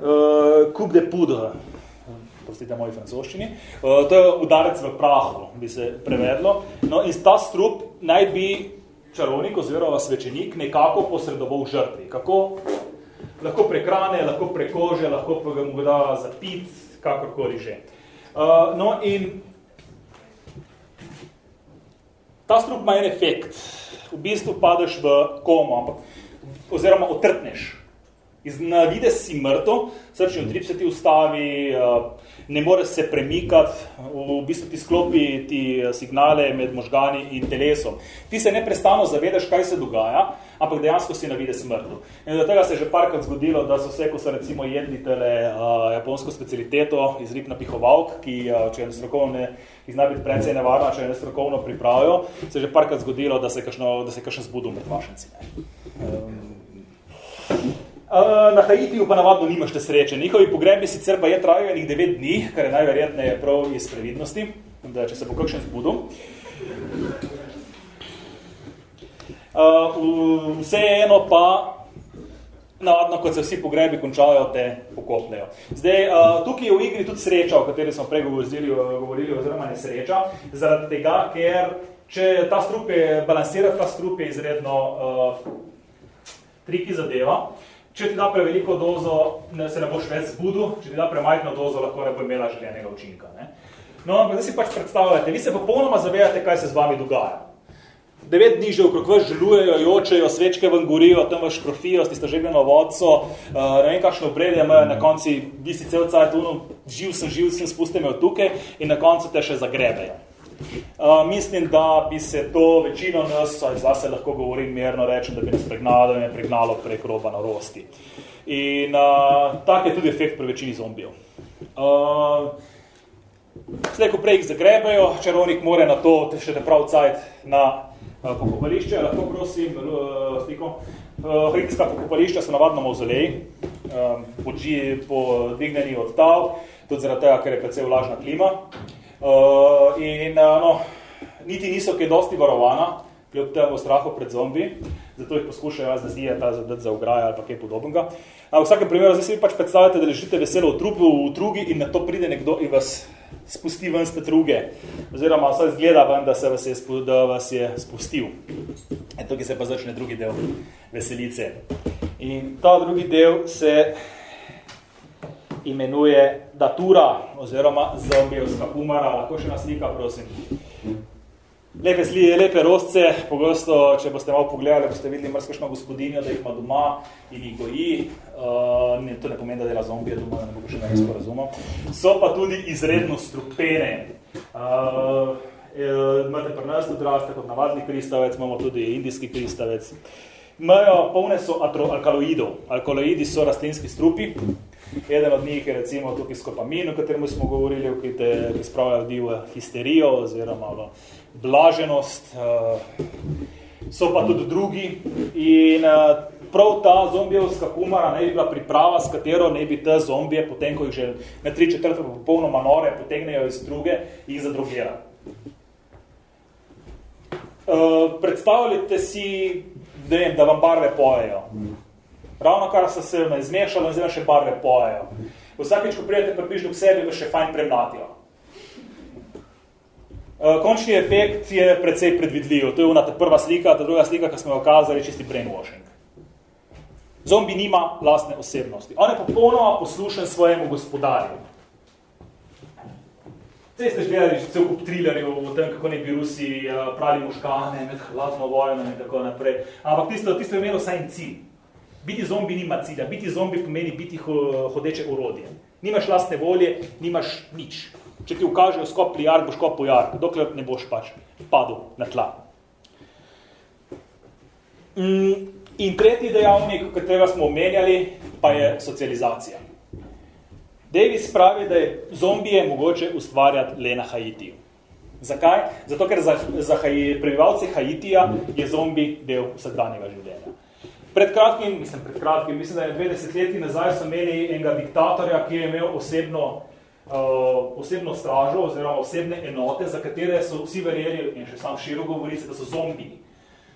uh, kup de pudre. Prostite moji francoščini. Uh, to je udarec v prahu, bi se prevedlo. No, in ta strup naj bi čarovnik oziroma svečenik nekako posredoval žrtvi. Kako? lahko prekrane, lahko prekože, lahko pa ga mu da zapit, kakorkoli že. Uh, no in ta strup ima en efekt. V bistvu padeš v komo, ampak, oziroma otrtneš. Iz navide si mrtev, srčni utrip se ti ustavi, uh, ne more se premikati, v bistvu ti sklopi ti signale med možgani in telesom. Ti se neprestano zavedaš, kaj se dogaja, ampak dejansko si navide smrtno. In do tega se je že parkrat zgodilo, da so vse, ko so recimo jedli tele uh, japonsko specialiteto iz rib napihovalk, ki, uh, če je strokovne, ki zna biti precej nevarna, če je nestrokovno pripravijo, se je že parkrat zgodilo, da se je kakšen zbudil med vašenci. Um, Uh, na Haitiju pa navadno nimaš te sreče. Njihovi pogrebi sicer pa je trajajo enih devet dni, kar je najverjetneje prav iz previdnosti, da če se bo kakšen zbudil. Uh, vseeno pa, navadno, kot se vsi pogrebi končajo, te pokopnejo. Zdaj, uh, tukaj je v igri tudi sreča, o kateri smo prej govorili, govorili oziroma nesreča, zaradi tega, ker če ta strup je, balansira ta strup je izredno uh, triki zadeva, če ti da preveliko dozo, ne, se ne boš več zbudil, če ti da premajhno dozo, lahko ne bo imela željenega učinka. Ne? No, ampak zdaj si pač predstavljate, vi se popolnoma zavedate, kaj se z vami dogaja. Devet dni že okrog vas želujejo, jočejo, svečke vam gorijo, tam vaš krofijo, ste že na vodco, uh, ne vem, kakšno obredje imajo, na konci vi si cel cajt, živ sem, živ sem, spustite me od tukaj in na koncu te še zagrebejo. Uh, mislim, da bi se to večino nas, zase lahko govorim merno, rečem, da bi nas pregnalo, me pregnalo prek roba narosti. In uh, tak je tudi efekt pri večini zombijev. Uh, Slej, ko prej jih zagrebejo, čarovnik more na to, še te prav cajt na uh, pokopališče. Lahko prosim, uh, sliko. Uh, Hrikska pokopališča so navadno mauzoleji, um, podigneni od tav, tudi zaradi tega, ker je precej vlažna klima. Uh, in uh, no, niti niso kaj dosti varovana, kljub temu strahu pred zombi, zato jih poskušajo zazije ta zadati za ograja ali pa kaj podobnega. A v vsakem primeru, zdaj si pač predstavljate, da ležite veselo v trupu, v trugi in na to pride nekdo in vas spusti ven ste druge, oziroma vse izgleda ven, da, se vas je, da vas je spustil. In tukaj se pa začne drugi del veselice. In ta drugi del se imenuje datura oziroma zombijevska humora. Lahko še naslika, prosim. Lepe slije, lepe rostce, pogosto, če boste malo pogledali, boste videli mrskošno gospodinjo, da jih ima doma in jih goji. Uh, ne, to ne pomeni, da dela zombije doma, ne bo še nekaj sporazumov. So pa tudi izredno strupene. Uh, imate pri nas tudi raste kot navadni kristavec, imamo tudi indijski kristavec. Imajo, polne so alkaloidov. Alkaloidi so rastlinski strupi, Eden od njih je recimo tukaj skopamin, o katerem smo govorili, ki te ljudi v histerijo oziroma v blaženost. Eh, so pa tudi drugi in eh, prav ta zombijevska humora ne bi bila priprava, s katero ne bi te zombije, potem ko jih že na tri četrte popolnoma nore potegnejo iz druge, jih zadrugera. Uh, predstavljate si, da, vem, da vam barve pojejo. Ravno kar so se me zmešalo in zdaj še barve pojejo. Vsakeč, ko prijete približno k sebi, vas še fajn premlatijo. Eh, končni efekt je precej predvidljiv. To je ona ta prva slika, ta druga slika, ki smo jo okazali, čisti brainwashing. Zombi nima lastne osebnosti. On je popolnoma poslušen svojemu gospodarju. Zdaj ste gledali cel kup trilerjev o tem, kako ne bi Rusi eh, prali možgane med hladno vojno in tako naprej. Ampak tisto, tisto je imelo vsaj en cilj. Biti zombi nima cilja, biti zombi pomeni biti hodeče urodje. Nimaš lastne volje, nimaš nič. Če ti ukažejo skop plijar, boš kop pojar, dokler ne boš pač padel na tla. Mm, in tretji dejavnik, katerega smo omenjali, pa je socializacija. Davis pravi, da je zombije mogoče ustvarjati le na Haitiju. Zakaj? Zato, ker za, za prebivalce Haitija je zombi del vsakdanjega življenja. Pred kratkim, mislim, pred kratkim, mislim, da je 20 leti nazaj so imeli enega diktatorja, ki je imel osebno, uh, osebno stražo oziroma osebne enote, za katere so vsi verjeli, in še sam širo govori se, da so zombi,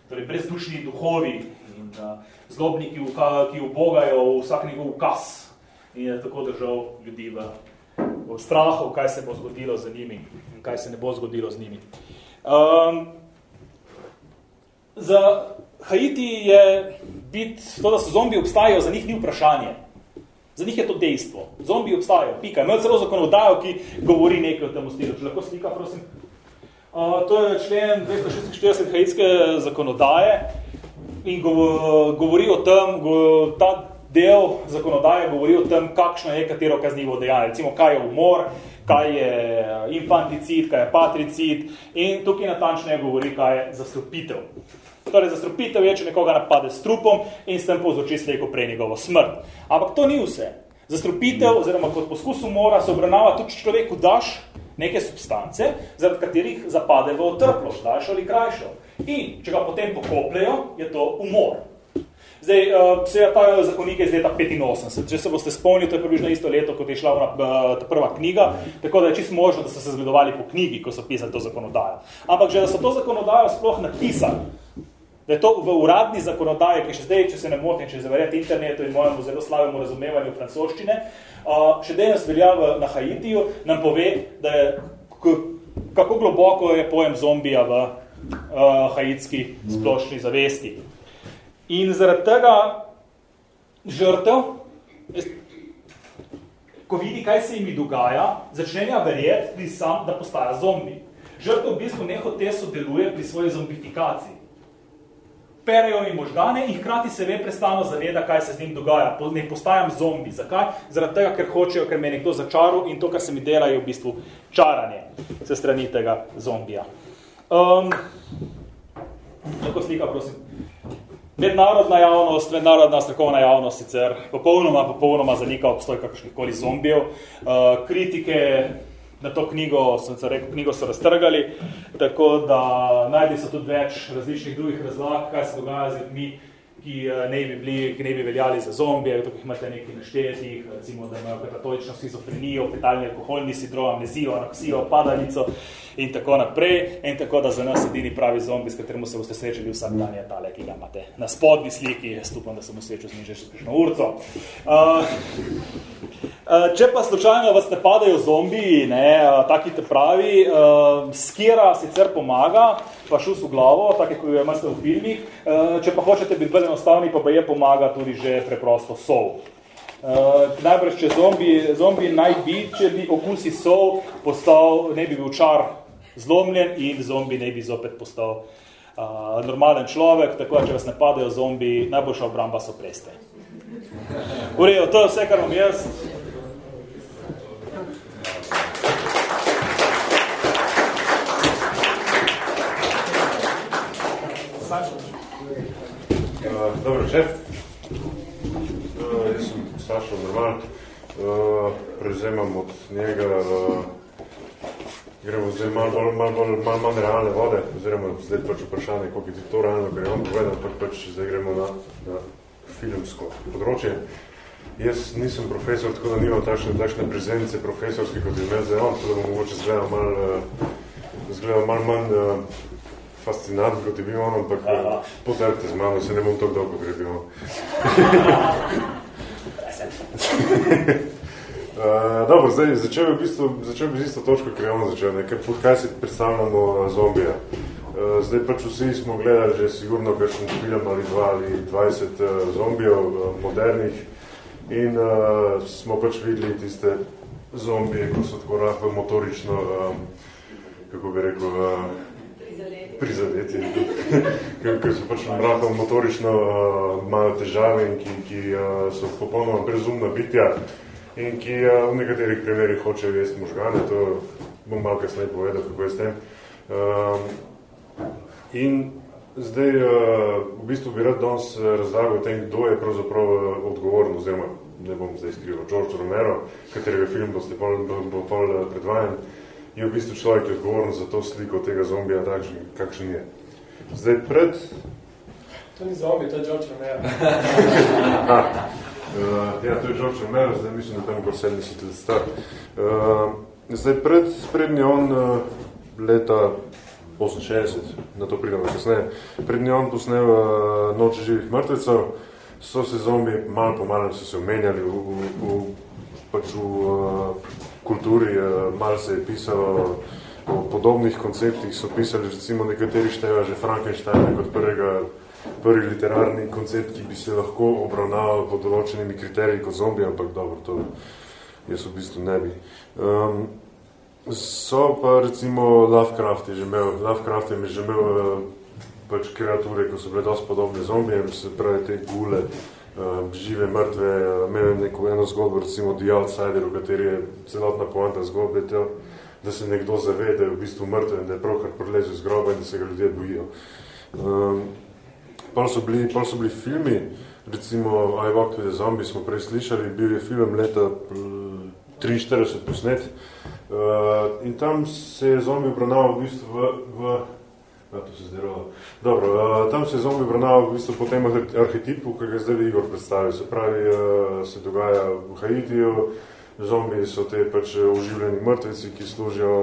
torej brezdušni duhovi in uh, zlobniki, ki ubogajo vsak njegov ukaz in je tako držal ljudi v, v strahu, kaj se bo zgodilo z njimi in kaj se ne bo zgodilo z njimi. Um, za Haiti je biti, to, da so zombi obstajajo, za njih ni vprašanje. Za njih je to dejstvo. Zombi obstajajo, pika. Imajo celo zakonodajo, ki govori nekaj o tem stilu. Če lahko slika, prosim. Uh, to je člen 246 haitske zakonodaje in govori o tem, go, ta del zakonodaje govori o tem, kakšno je katero kaznivo dejanje. Recimo, kaj je umor, kaj je infanticid, kaj je patricid in tukaj natančneje govori, kaj je zastrupitev. Torej, zastrupitev je, če nekoga napade s trupom in s tem povzroči slejko prej njegovo smrt. Ampak to ni vse. Zastrupitev, oziroma kot poskus umora, se obravnava tudi, če človeku daš neke substance, zaradi katerih zapade v otrplost, daljšo ali krajšo. In če ga potem pokopljajo, je to umor. Zdaj, uh, vse ta zakonik je iz leta 85. Če se boste spomnili, to je približno isto leto, kot je šla ona, uh, ta prva knjiga, tako da je čisto možno, da so se zgledovali po knjigi, ko so pisali to zakonodajo. Ampak že da so to zakonodajo sploh napisali, da je to v uradni zakonodaji, ki še zdaj, če se ne motim, če zaverjate internetu in mojemu zelo slavemu razumevanju francoščine, še danes velja na Haitiju, nam pove, da je, kako globoko je pojem zombija v haitski splošni zavesti. In zaradi tega žrtev, ko vidi, kaj se jim dogaja, začne ja verjeti sam, da postaja zombi. Žrtev v bistvu nehote sodeluje pri svoji zombifikaciji. Perejo jim možgane in hkrati se ve prestano zaveda, kaj se z njim dogaja. Ne postajam zombi. Zakaj? Zaradi tega, ker hočejo, ker me nekdo začaril in to, kar se mi dela, je v bistvu čaranje se strani tega zombija. Um, lahko slika, prosim. Mednarodna javnost, mednarodna strokovna javnost sicer popolnoma, popolnoma zanika obstoj kakršnih koli zombijev. Uh, kritike na to knjigo, sem se rekel, knjigo so raztrgali, tako da najdi so tudi več različnih drugih razlag, kaj se dogaja z ljudmi, ki eh, ne bi, bili, ki ne bi veljali za zombije, tukaj imate nekaj naštetih, recimo, da imajo katolično schizofrenijo, fetalni alkoholni sindrom, amnezijo, anaksijo, padalico in tako naprej. In tako da za nas edini pravi zombi, s katerim se boste srečali vsak dan, je tale, ki ga imate na spodnji sliki. Jaz upam, da sem srečal z njim že še urco. Uh, Eh, če pa slučajno vas ne padajo zombiji, ne, eh, taki te pravi, uh, skira sicer pomaga, pa šus v glavo, tako kot jo imate v filmih, uh, če pa hočete biti bolj enostavni, pa je pomaga tudi že preprosto sol. Uh, najbrž, če zombi, zombi naj bi, če bi okusi sol postal, ne bi bil čar zlomljen in zombi ne bi zopet postal uh, normalen človek, tako da če vas ne padajo zombi, najboljša obramba so preste. Urejo, to je vse, kar vam jaz. dobro, šef. Uh, jaz sem Sašo Normal. Uh, prevzemam od njega, uh, gremo zdaj malo bolj, malo bolj, malo manj realne vode, oziroma zdaj pač vprašanje, koliko je to realno, ker je on povedal, pač, pač zdaj gremo na, na filmsko področje. Jaz nisem profesor, tako da nimam takšne, takšne prezence profesorske, kot je imel zdaj on, tako da bom mogoče zgledal malo, uh, malo manj uh, fascinant, kot je bil on, ampak uh, potrpite z mano, se ne bom tako dolgo, kot je bil on. Uh, dobro, zdaj, začel bi v bistvu, začel bi z isto točko, ker je on začel, nekaj, kaj si predstavljamo uh, zombija. Uh, zdaj pač vsi smo gledali že sigurno kakšen film ali dva ali 20 uh, zombijev uh, modernih. In uh, smo pač videli tiste zombije, ko so tako rahlo motorično, uh, kako bi rekel, uh, prizadeti, ker so pač rahlo motorično uh, imajo težave in ki, ki uh, so popolnoma brezumna bitja in ki uh, v nekaterih primerih hočejo jesti možgane, to bom malo kasneje povedal, kako je s tem. Uh, in zdaj uh, v bistvu bi rad danes razlagal o tem, kdo je pravzaprav odgovoren, oziroma ne bom zdaj skrival, George Romero, katerega film boste pol, bo, bo pol predvajan, je v bistvu človek odgovoren za to sliko tega zombija, takšen, kakšen je. Zdaj pred... To ni zombi, to je George Romero. uh, ja, to je George Romero, zdaj mislim, da tam kor 70 let star. Uh, zdaj pred, prednji on uh, leta 68, na to pridemo kasneje, prednji on posnel uh, Noč živih mrtvecev, so se zombi malo po malem so se omenjali v, v, v, pač v uh, kulturi, uh, malo se je pisalo o podobnih konceptih, so pisali recimo nekateri štejo že Frankenstein kot prvega, prvi literarni koncept, ki bi se lahko obravnaval pod določenimi kriteriji kot zombi, ampak dobro, to jaz v bistvu ne bi. Um, so pa recimo Lovecraft je že imel, Lovecraft je že imel uh, pač kreature, ko so bile dosti podobne zombijem, se pravi te gule, uh, žive, mrtve, uh, imel neko eno zgodbo, recimo The Outsider, v kateri je celotna poanta zgodbe, to, da se nekdo zave, da je v bistvu mrtev in da je pravkar prelezel iz groba in da se ga ljudje bojijo. Um, pol, so bili, pol so bili filmi, recimo I Walk with the Zombie smo prej slišali, bil je film leta 43 posnet uh, in tam se je zombi obravnaval v bistvu v, v Ja, to se zdelo. Dobro, uh, tam se je zombi obravnaval v bistvu po tem arhetipu, ki ga zdaj Igor predstavil. Se pravi, uh, se dogaja v Haitiju, zombi so te pač oživljeni mrtvici, ki služijo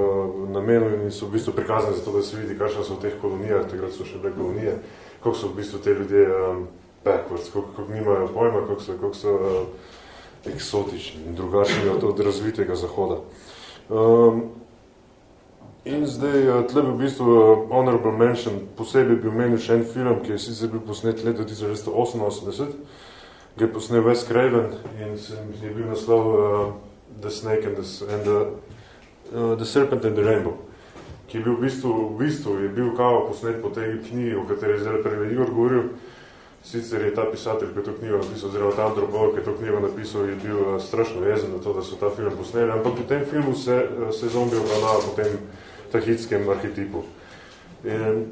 namenu in so v bistvu prikazani zato, da se vidi, kakšne so v teh kolonijah, takrat so še bile kolonije, koliko so v bistvu te ljudje um, backwards, koliko, koliko nimajo pojma, koliko so, koliko so uh, eksotični in drugačni od, od razvitega zahoda. Um, in zdaj, tle bi v bistvu honorable mention, posebej bi omenil še en film, ki je sicer bil posnet leta 1988, ga je posnel Wes Craven in je bil naslov uh, The Snake and the, and the, uh, the Serpent and the Rainbow, ki je bil v bistvu, v bistvu je bil kao posnet po tej knjigi, o kateri je zdaj prej Igor govoril. Sicer je ta pisatelj, ki je to knjigo napisal, oziroma ta antropolog, ki je to knjigo napisal, je bil uh, strašno jezen na to, da so ta film posneli, ampak v tem filmu se, uh, se zombi obravnava po tem tahitskem arhetipu. In,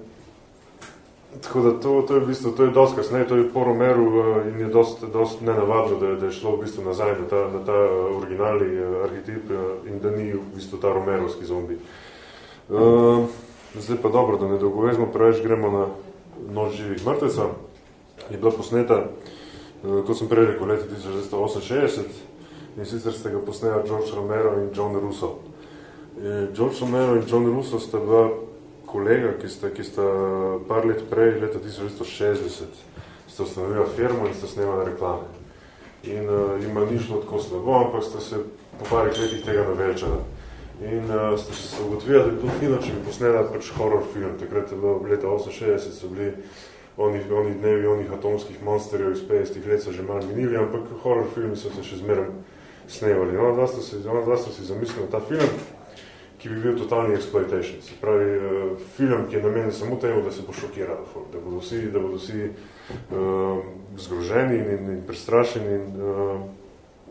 tako da to, to je v bistvu, to je dost kasneje, to je po Romeru uh, in je dost, dost nenavadno, da, da je šlo v bistvu nazaj na ta, na ta originalni arhetip in da ni v bistvu ta romerovski zombi. Uh, zdaj pa dobro, da ne dolgovezmo, preveč gremo na noč živih mrtveca. Je bila posneta, uh, kot sem prej rekel, leta 1968 in sicer ste ga posnela George Romero in John Russo. Uh, George Romero in John Russo sta bila kolega, ki sta, ki sta par let prej, leta 1960, sta ustanovila firmo in sta snemala reklame. In uh, jima ni šlo tako slabo, ampak sta se po parih letih tega navečala. In uh, sta se ugotovila, da bi bilo fino, če bi posnela pač horror film. Takrat je bilo leta 68, so bili oni, oni dnevi onih atomskih monsterjev iz 50 let so že malo minili, ampak horror filmi so se še zmeraj snemali. Ona dva sta si, ona dva sta si zamislila ta film, ki bi bil totalni exploitation. Se pravi, uh, film, ki je namenjen samo temu, da se bo šokiral, da bodo vsi, da bodo vsi uh, zgroženi in, in prestrašeni. In, uh,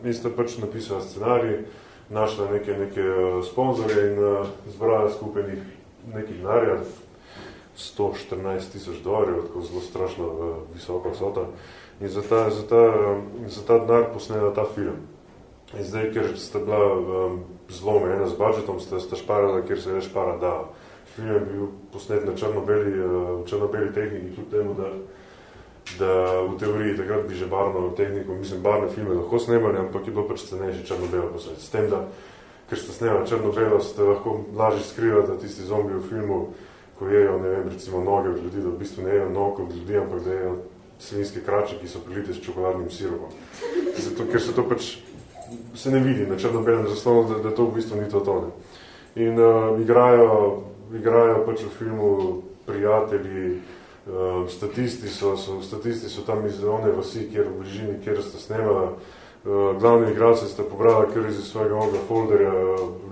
in sta pač napisala scenarij, našla neke, neke uh, sponzorje in uh, zbrala skupaj nekih narja, 114 tisoč dolarjev, tako zelo strašno uh, visoka vsota. In za ta, za ta, za ta denar posnela ta film. In zdaj, ker sta bila um, zelo omejena z budžetom, sta, sta šparala, kjer se je špara da. Film je bil posnet na črno-beli, uh, črno-beli tehniki, kljub temu, da, da v teoriji takrat bi že barno tehniko, mislim, barne filme lahko snemali, ampak je bilo pač cenejši črno-belo posnet. S tem, da, ker ste snemali črno-belo, ste lahko lažje skrivali, da tisti zombi v filmu, ko jejo, ne vem, recimo noge od ljudi, da v bistvu ne jejo nog od ljudi, ampak da jejo svinjske krače, ki so prilite s čokoladnim sirupom. Zato, ker se to pač se ne vidi na črno-belem zaslonu, da, da to v bistvu ni to tone. In uh, igrajo, igrajo pač v filmu prijatelji, uh, statisti, so, so, statisti so tam iz one vasi, kjer v bližini, kjer ste snemala. Uh, glavni igralci ste pobrali kar iz svojega ovoga folderja,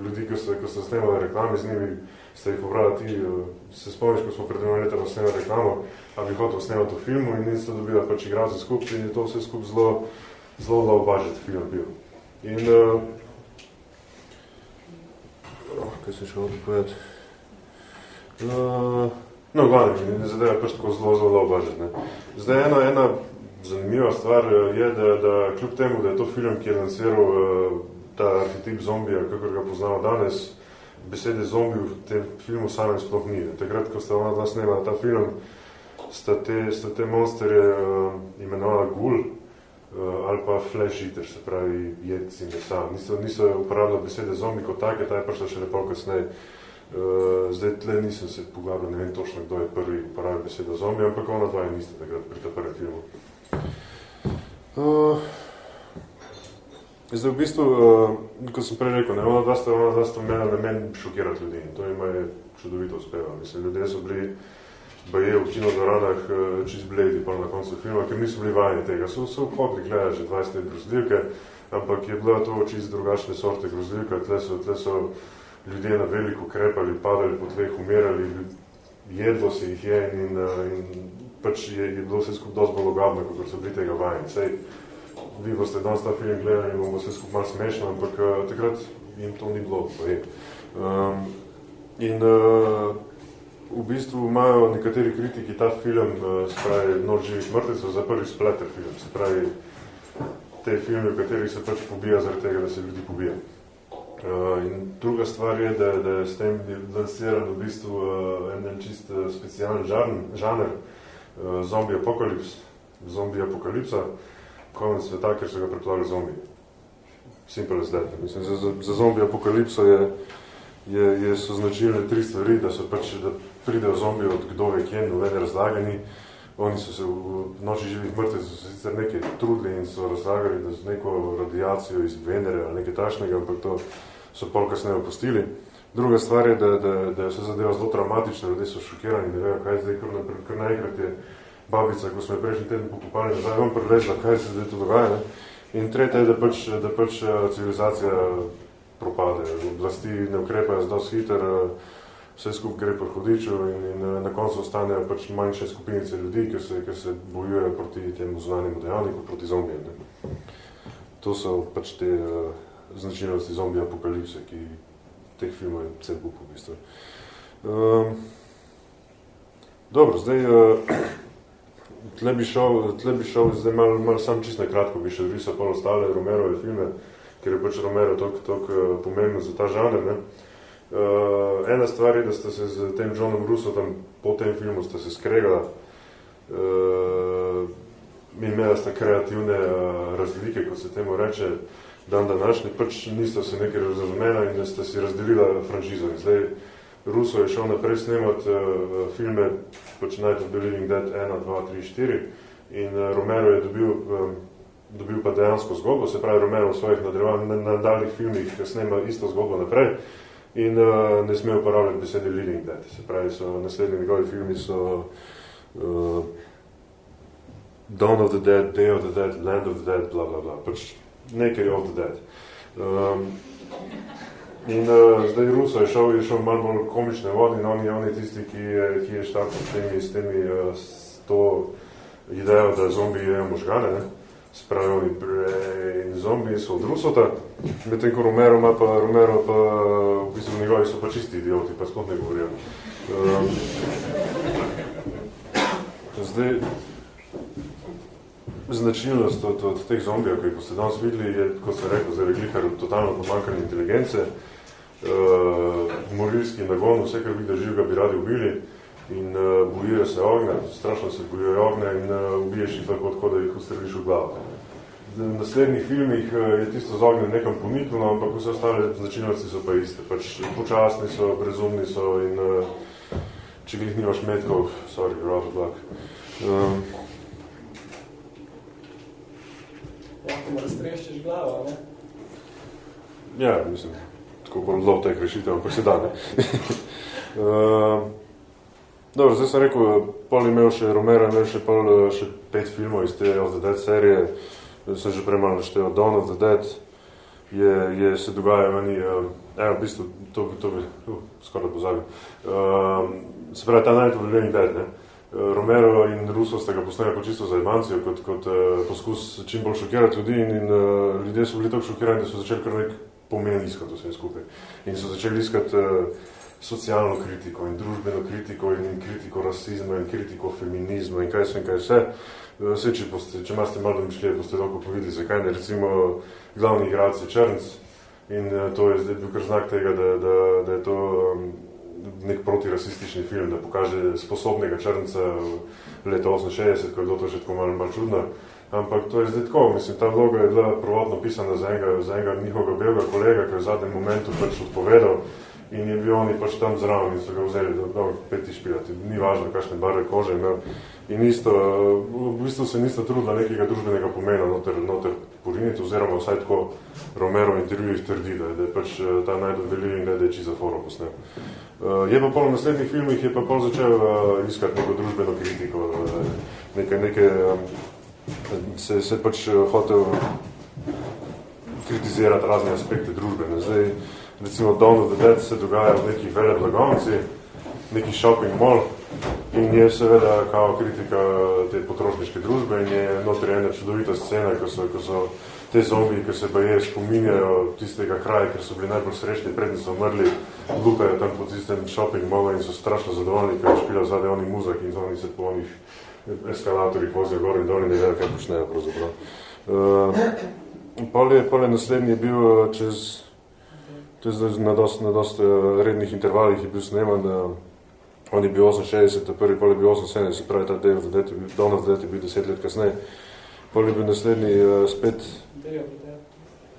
ljudi, ko ste, ko ste snemali reklame z njimi, ste jih pobrali ti, uh, se spomniš, ko smo pred dvema leta snemali reklamo, a bi hotel snemati v filmu in niste dobila pač igralci skupaj in je to vse skupaj zelo, zelo low budget film bil. In, uh, oh, kaj se še hotel povedati? Uh, no, glavno, ne zadeva pač tako zelo, zelo budget. Ne. Zdaj, ena, ena zanimiva stvar je, da, da kljub temu, da je to film, ki je lanciral uh, ta arhetip zombija, kakor ga poznamo danes, besede zombi v tem filmu samem sploh ni. Takrat, ko sta ona dva snemala ta film, sta te, sta te monsterje uh, imenovala gul, ali pa flash eater, se pravi jedci mesa. Niso, niso uporabljali besede zombi kot take, ta je prišla še lepo kasneje. Zdaj tle nisem se poglabljal, ne vem točno, kdo je prvi uporabil besedo zombi, ampak ona dva je niste takrat pri ta prvem filmu. Uh, zdaj v bistvu, uh, kot sem prej rekel, ne, ona dva sta, ona dva sta imela namen šokirati ljudi in to ima je čudovito uspeva. Mislim, ljudje so bili baje v kinodvoranah uh, čist bledi pa na koncu filma, ker niso bili vajeni tega. So, so hodili gledati že 20 let grozljivke, ampak je bila to čist drugačne sorte grozljivka, tle so, tle so ljudje na veliko krepali, padali po tleh, umirali, jedlo se jih je in, in pač je, je bilo vse skupaj dosti bolj ogabno, kot so bili tega vajeni. Sej, vi boste danes ta film gledali in bomo vse skupaj malo smešno, ampak uh, takrat jim to ni bilo. Um, in uh, v bistvu imajo nekateri kritiki ta film, uh, se pravi Noč živih mrtvecev, za prvi splatter film, se pravi te filme, v katerih se pač pobija zaradi tega, da se ljudi pobija. Uh, in druga stvar je, da, da je s tem lansiran v bistvu uh, en čist uh, specialen žan, žaner uh, zombi apokalips, zombi apokalipsa, konec sveta, ker so ga preplavili zombi. Simple as that. Mislim, za, za, za zombi apokalipso je, je, je so značilne tri stvari, da so pač, da pridejo zombi od kdo ve kje, novene razlagani, Oni so se v noči živih mrtvih so sicer nekaj trudili in so razlagali, da z neko radiacijo iz Venere ali nekaj tašnega, ampak to so pol kasneje opustili. Druga stvar je, da, da, da je vse zadeva zelo traumatična, ljudje so šokirani, ne vejo, kaj je zdaj, kar, kar naenkrat je babica, ko smo je prejšnji teden pokupali nazaj, vam prelezla, kaj se zdaj to dogaja. Ne? In tretje je, da pač, da pač civilizacija propade. Oblasti ne ukrepajo zelo hiter, vse skupaj gre po hodiču in, in na koncu ostanejo pač manjše skupinice ljudi, ki se, ki se bojujejo proti temu znanemu dejavniku, proti zombijem. Ne. To so pač te uh, značilnosti zombi apokalipse, ki teh filmov je cel bup v bistvu. Um, dobro, zdaj uh, tle bi šel, tle bi šel zdaj malo mal sam čisto kratko, bi še risal pol ostale Romerove filme, ker je pač Romero toliko uh, pomembno za ta žanr. Ne? Uh, ena stvar je, da ste se z tem Johnom Russo tam po tem filmu ste se skregala. Uh, mi imela sta kreativne uh, razlike, kot se temu reče, dan današnji, pač niste se nekaj razumela in ste si razdelila franšizo. Zdaj, Russo je šel naprej snemati uh, filme, pač Night of the Living Dead 1, 2, 3, 4 in uh, Romero je dobil, um, dobil pa dejansko zgodbo, se pravi Romero v svojih nadaljnih filmih snema isto zgodbo naprej in uh, ne sme uporabljati besede Living Dead. Se pravi, so naslednji njegovi filmi so uh, Dawn of the Dead, Day of the Dead, Land of the Dead, bla, bla, bla. Pač nekaj of the Dead. Um, in uh, zdaj Ruso je šel, je šel malo bolj komične vodi in on je, on je tisti, ki je, ki je štartil s temi, s temi uh, s to idejo, da zombi jejo možgane, ne? Spravi in zombi so od Rusota, medtem ko Romero ima pa, Romero pa v bistvu njegovi so pa čisti idioti, pa sploh ne govorijo. Um, zdaj, značilnost od, od teh zombijev, ki boste danes videli, je, kot se rekel, zdaj reglihar, totalno pomankanje inteligence, uh, morilski nagon, vse, kar vidi živega, bi radi ubili in uh, bojijo se ognja, strašno se bojijo ognja in uh, ubiješ jih tako, tako, da jih ustreliš v glavo. V naslednjih filmih je tisto z ognjem nekam ponikljeno, ampak vse ostale značilnosti so pa iste. Pač počasni so, brezumni so in uh, če jih nimaš metkov, sorry, rough luck. Um, Lahko mu raztreščeš glavo, ne? Ja, mislim, tako bolj zelo tek rešitev, ampak se da, ne. uh, dobro, zdaj sem rekel, pol imel še Romero, imel še pol še pet filmov iz te Of the Dead serije, sem že prej malo naštel. Dawn of the Dead, je, je se dogaja meni, evo, v bistvu, to, to bi, uh, skoraj pozabil, uh, se pravi, ta Night of the Living Dead, ne, Romero in Russo sta ga posneli po čisto za Ivancijo, kot, kot uh, poskus čim bolj šokirati ljudi in, in uh, ljudje so bili tako šokirani, da so začeli kar nek pomen iskati vsem skupaj. In so začeli iskati uh, socialno kritiko in družbeno kritiko in, kritiko rasizma in kritiko feminizma in kaj vse in kaj vse. Vse, če, poste, če imate malo domišlje, boste lahko povedali, zakaj ne. Recimo, glavni igralec je Črnc in uh, to je zdaj bil kar znak tega, da, da, da je to um, nek protirasistični film, da pokaže sposobnega črnca leta 68, ko je bilo to že tako malo, malo čudno. Ampak to je zdaj tako, mislim, ta vloga je bila prvotno pisana za enega, za enega njihovega belega kolega, ki je v zadnjem momentu pač odpovedal in je bil oni pač tam zraven in so ga vzeli, da no, peti špilati. Ni važno, kakšne barve kože imel. In isto, v bistvu se nista trudila nekega družbenega pomena noter, noter poriniti, oziroma vsaj tako Romero v intervjujih trdi, da, da je pač ta najdoveljiv in da je čiza foro posnel. Uh, je pa pol v naslednjih filmih je pa pol začel uh, iskati neko družbeno kritiko, nekaj, nekaj se, se pač hotel kritizirati razne aspekte družbe. Zdaj, recimo Dawn of the Dead se dogaja v nekih vele blagovnici, neki shopping mall in je seveda kao kritika te potrošniške družbe in je notri ena čudovita scena, ko so, ko so te zombi, ki se baje spominjajo tistega kraja, ker so bili najbolj srečni, predni so umrli, lukajo tam po tistem shopping mallu in so strašno zadovoljni, ker špila zade oni muzak in oni se po onih eskalatorjih vozijo gor in dol in ne vedo, kaj počnejo pravzaprav. Uh, pol, je, pol je naslednji je bil čez, čez na dost, na dost rednih intervalih je bil sneman, on je bil 68, prvi pol je bil 78, se pravi ta Day of the Dead, Dawn of the Dead je bil 10 let kasneje. Pol je bil naslednji uh, spet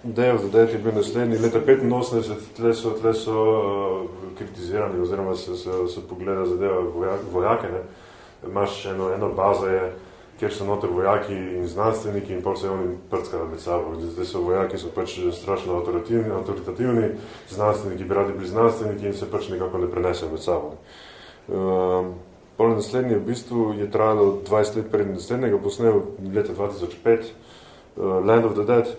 Day of the Dead je bil naslednji, leta 85, tle so, tle so uh, kritizirani, oziroma se, se, se pogleda zadeva vojake, ne. Imaš eno, eno bazo je, kjer so noter vojaki in znanstveniki in pol se oni prckali med sabo. Zdaj so vojaki so pač strašno autoritativni, autoritativni, znanstveniki bi radi bili znanstveniki in se pač nekako ne prenesejo med sabo. Um, pol naslednji v bistvu je trajalo 20 let pred naslednjega, posnel leta 2005, uh, Land of the Dead.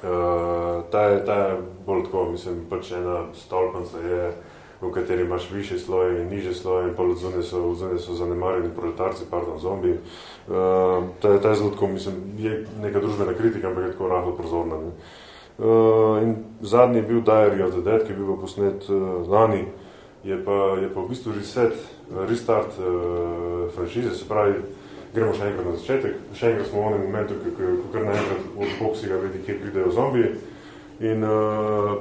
Uh, ta, je, ta je bolj tako, mislim, pač ena stolpenca je, v kateri imaš više sloje in niže sloje in pol odzune so, so zanemarjeni proletarci, pardon, zombi. Uh, ta, ta je zelo tako, mislim, je neka družbena kritika, ampak je tako rahlo prozorna. Ne. Uh, in zadnji je bil Diary of the Dead, ki je bil posnet uh, lani, je pa, je pa v bistvu reset, restart uh, franšize, se pravi, gremo še enkrat na začetek, še enkrat smo v onem momentu, ko kar naenkrat od boksiga vidi, kje pridejo zombiji in, uh,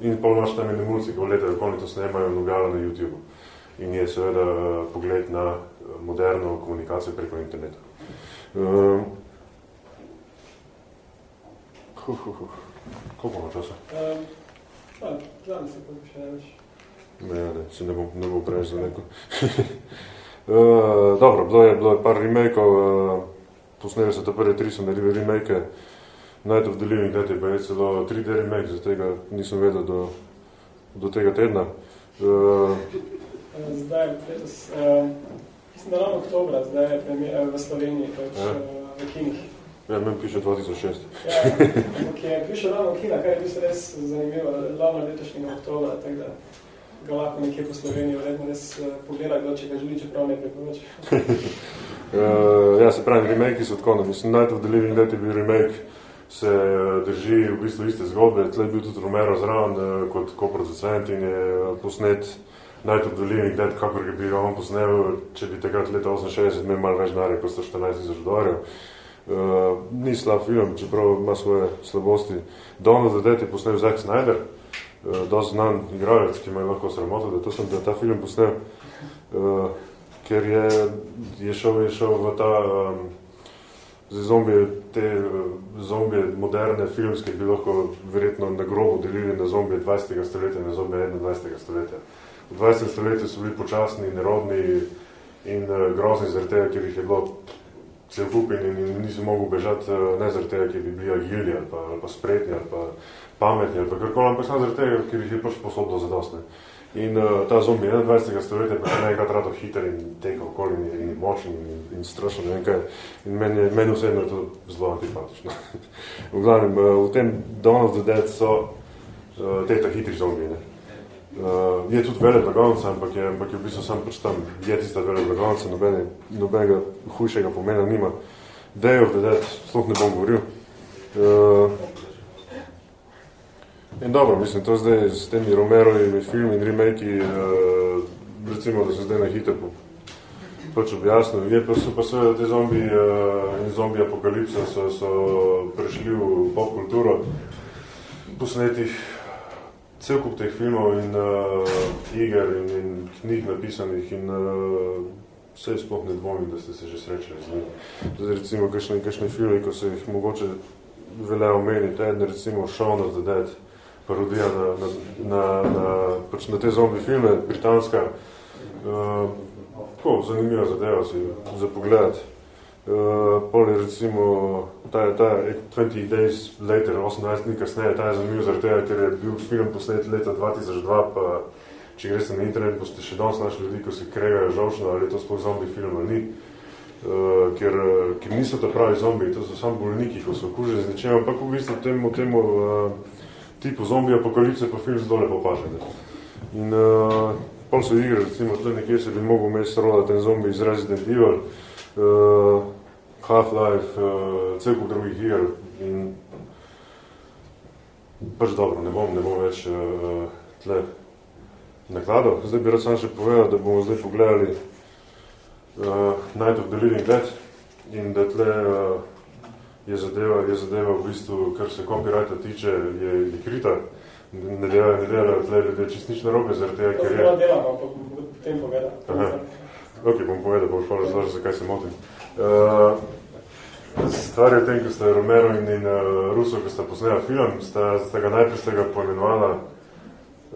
in pol imaš tam ene mulci, ko letajo, ko oni to snemajo nogala na YouTube. In je seveda pogled na moderno komunikacijo preko interneta. Uh, huh, huh, huh. Koliko imamo časa? Um, pa, znam se pa še ne več. Ne, ne, se ne bom, ne bom preveč za neko. uh, dobro, bilo je, bilo je par remake-ov, uh, posneli so te prve tri, so naredili remake Night of the Living Dead je pa je celo 3D remake, za tega nisem vedel do, do tega tedna. Uh, zdaj, letos, uh, mislim, da ravno oktobra, zdaj je premijer v Sloveniji, pač ja. uh, v kinih. Ja, meni piše 2006. Ja, ampak je prišel ravno kina, kar je bil res zanimivo, ravno letošnjega oktobra, tako da ga lahko nekje po Sloveniji vredno res pogleda, kdo, če ga želi, čeprav ne priporoča. uh, ja, se pravi, remake so tako, mislim, Night of the Living Dead je bil remake, se drži v bistvu iste zgodbe, tle je bil tudi Romero zraven uh, kot koproducent in je posnet Night of the Living Dead, kakor ga bi ga on posnel, če bi takrat leta 68 imel malo več narja, kot 114 tisoč dolarjev. Uh, ni slab film, čeprav ima svoje slabosti. Dawn of the Dead je posnel Zack Snyder, uh, dosti znan igralec, ki ima lahko sramoto, da to sem da ta film posnel, uh, ker je, je, šel, je šel v ta um, zombije, te zombije moderne filmske, bi lahko verjetno na grobo delili na zombije 20. stoletja, na zombije 21. stoletja. V 20. stoletju so bili počasni, nerodni in uh, grozni zaradi tega, ker jih je bilo cel kup in, in nisi mogel bežati ne zaradi tega, ker bi bili agilni ali pa, ali pa spretni ali pa pametni ali pa karkoli, ampak samo zaradi tega, ker jih je pač sposobno zadostne. In uh, ta zombi 21. stoletja pa je nekaj rado hiter in teka okoli in, in močen in, in strašen, ne vem kaj. In meni, meni osebno je to zelo antipatično. v glavnem, uh, v tem Dawn of the Dead so uh, te ta hitri zombi, ne. Uh, je tudi vele blagovnica, ampak je, ampak je v bistvu sam pač tam je tista vele blagovnica, nobene, nobenega hujšega pomena nima. Day of the Dead, sploh ne bom govoril. Uh, in dobro, mislim, to zdaj s temi Romerovimi filmi in remake uh, recimo, da se zdaj na hitro po, pač objasnil. Je pa so pa seveda te zombi uh, in zombi apokalipsa so, so prešli v pop kulturo posnetih cel kup teh filmov in uh, iger in, in knjig napisanih in uh, vse sploh ne dvomim, da ste se že srečali z njimi. Zdaj recimo kakšne, kakšne filme, ko se jih mogoče velja omeniti, en recimo Shaun of the Dead, parodija na, na, na, na, pač na te zombi filme, britanska, uh, tako zanimiva zadeva si za pogledati. Uh, pol je recimo, ta, ta 20 days later, 18 dni kasneje, ta je zanimiv zaradi tega, ker je bil film posnet leta 2002, pa če greste na internet, boste še danes našli ljudi, ko se kregajo žalčno, ali je to sploh zombi film ali ni. Uh, ker, ker niso to pravi zombi, to so samo bolniki, ko so okuženi z nečem, ampak v bistvu temu, temu uh, tipu zombi apokalipse pa film zelo lepo paže. In uh, pol so igre, recimo, tle nekje se bi mogel mes roda ten zombi iz Resident Evil, uh, Half-Life, uh, cel kup drugih iger in pač dobro, ne bom, ne bom več uh, tle nakladal. Zdaj bi rad sam še povedal, da bomo zdaj pogledali uh, Night of the Living Dead in da tle uh, je, zadeva, je zadeva v bistvu, kar se copyrighta tiče, je, je krita. Ne delajo ne dela tle ljudje čist nič narobe, zaradi tega, ker je... To delamo, ampak potem povedal. Aha. Ok, bom povedal, boš pa razložil, zakaj se motim. Uh, stvar je v tem, ko sta Romero in, in uh, Russo, ko sta posnela film, sta, sta ga najprej sta ga poimenovala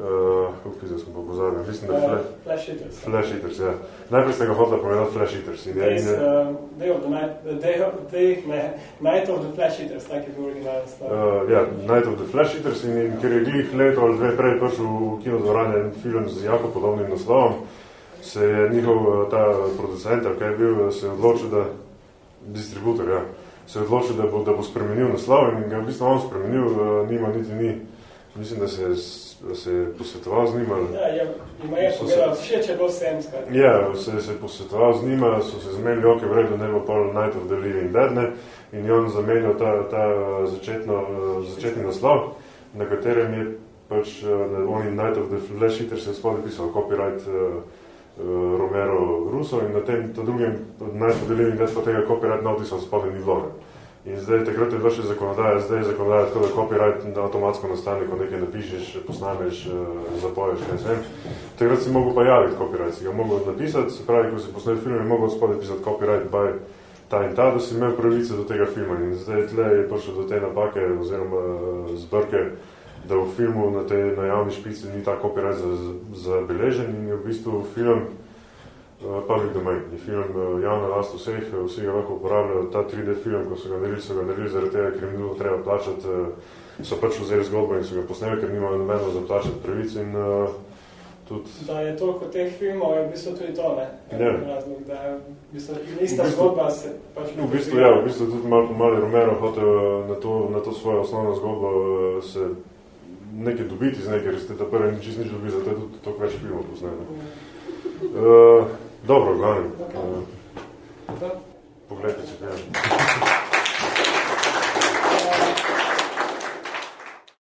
uh, upaj, zdaj smo pa pozabili, mislim, da uh, Flash Eaters. Flash Eaters, ja. Najprej sta ga hotela poimenovati Flash Eaters. In, Days, in, uh, day of the night, uh, day of, day, ne, night of the Flash Eaters, tak je bil originalen stav. Uh, ja, Night of the Flash Eaters in, in ker je glih leto ali dve prej prišel v kinodvorane film z jako podobnim naslovom, se je njihov ta producent, kaj je bil, se je odločil, da distributor, ja, se je odločil, da bo, da bo spremenil naslov in ga v bistvu on spremenil, uh, nima niti ni, mislim, da se je, da se je posvetoval z njima. Ja, je, ima je povedal, še če bo sem skrat. Ja, se, se je posvetoval z njima, so se zmenili, ok, vredo, ne bo pol Night of the Living Dead, ne, in je on zamenjal ta, ta začetno, začetni naslov, na katerem je pač na oni Night of the Flash Eater se je spodaj pisal copyright uh, uh, Romero Russo in na tem, to drugem Night of the Living Dead pa tega copyright notisa spodaj ni vloga. In zdaj, takrat je bila še zakonodaja, zdaj je zakonodaja tako, da copyright da avtomatsko nastane, ko nekaj napišeš, posnameš, zapoješ, kaj svem. Takrat si mogel pa javiti copyright, si ga mogel napisati, se pravi, ko si posnel film, je mogel spodaj pisati copyright by ta in ta, da si imel pravice do tega filma. In zdaj tle je prišel do te napake oziroma zbrke, da v filmu na tej na javni špici ni ta copyright zabeležen in je v bistvu film public domain. Je film uh, javna last vseh, vsi ga lahko uporabljajo. Ta 3D film, ko so ga naredili, so ga naredili zaradi tega, ker jim bilo treba plačati, uh, so pač vzeli zgodbo in so ga posneli, ker nimajo nobeno za plačati pravic in uh, tudi... Da je toliko teh filmov, je v bistvu tudi to, ne? Ja. Razlog, da je v bistvu ista v bistvu, zgodba se pač... V bistvu, ja, v bistvu tudi malo mali Romero hotel na to, na to svojo osnovno zgodbo se nekaj dobiti iz ker ste ta prvi nič nič dobili, zato je tudi toliko več filmov posneli. Uh, Dobro, glavno. Poglejte se, kaj.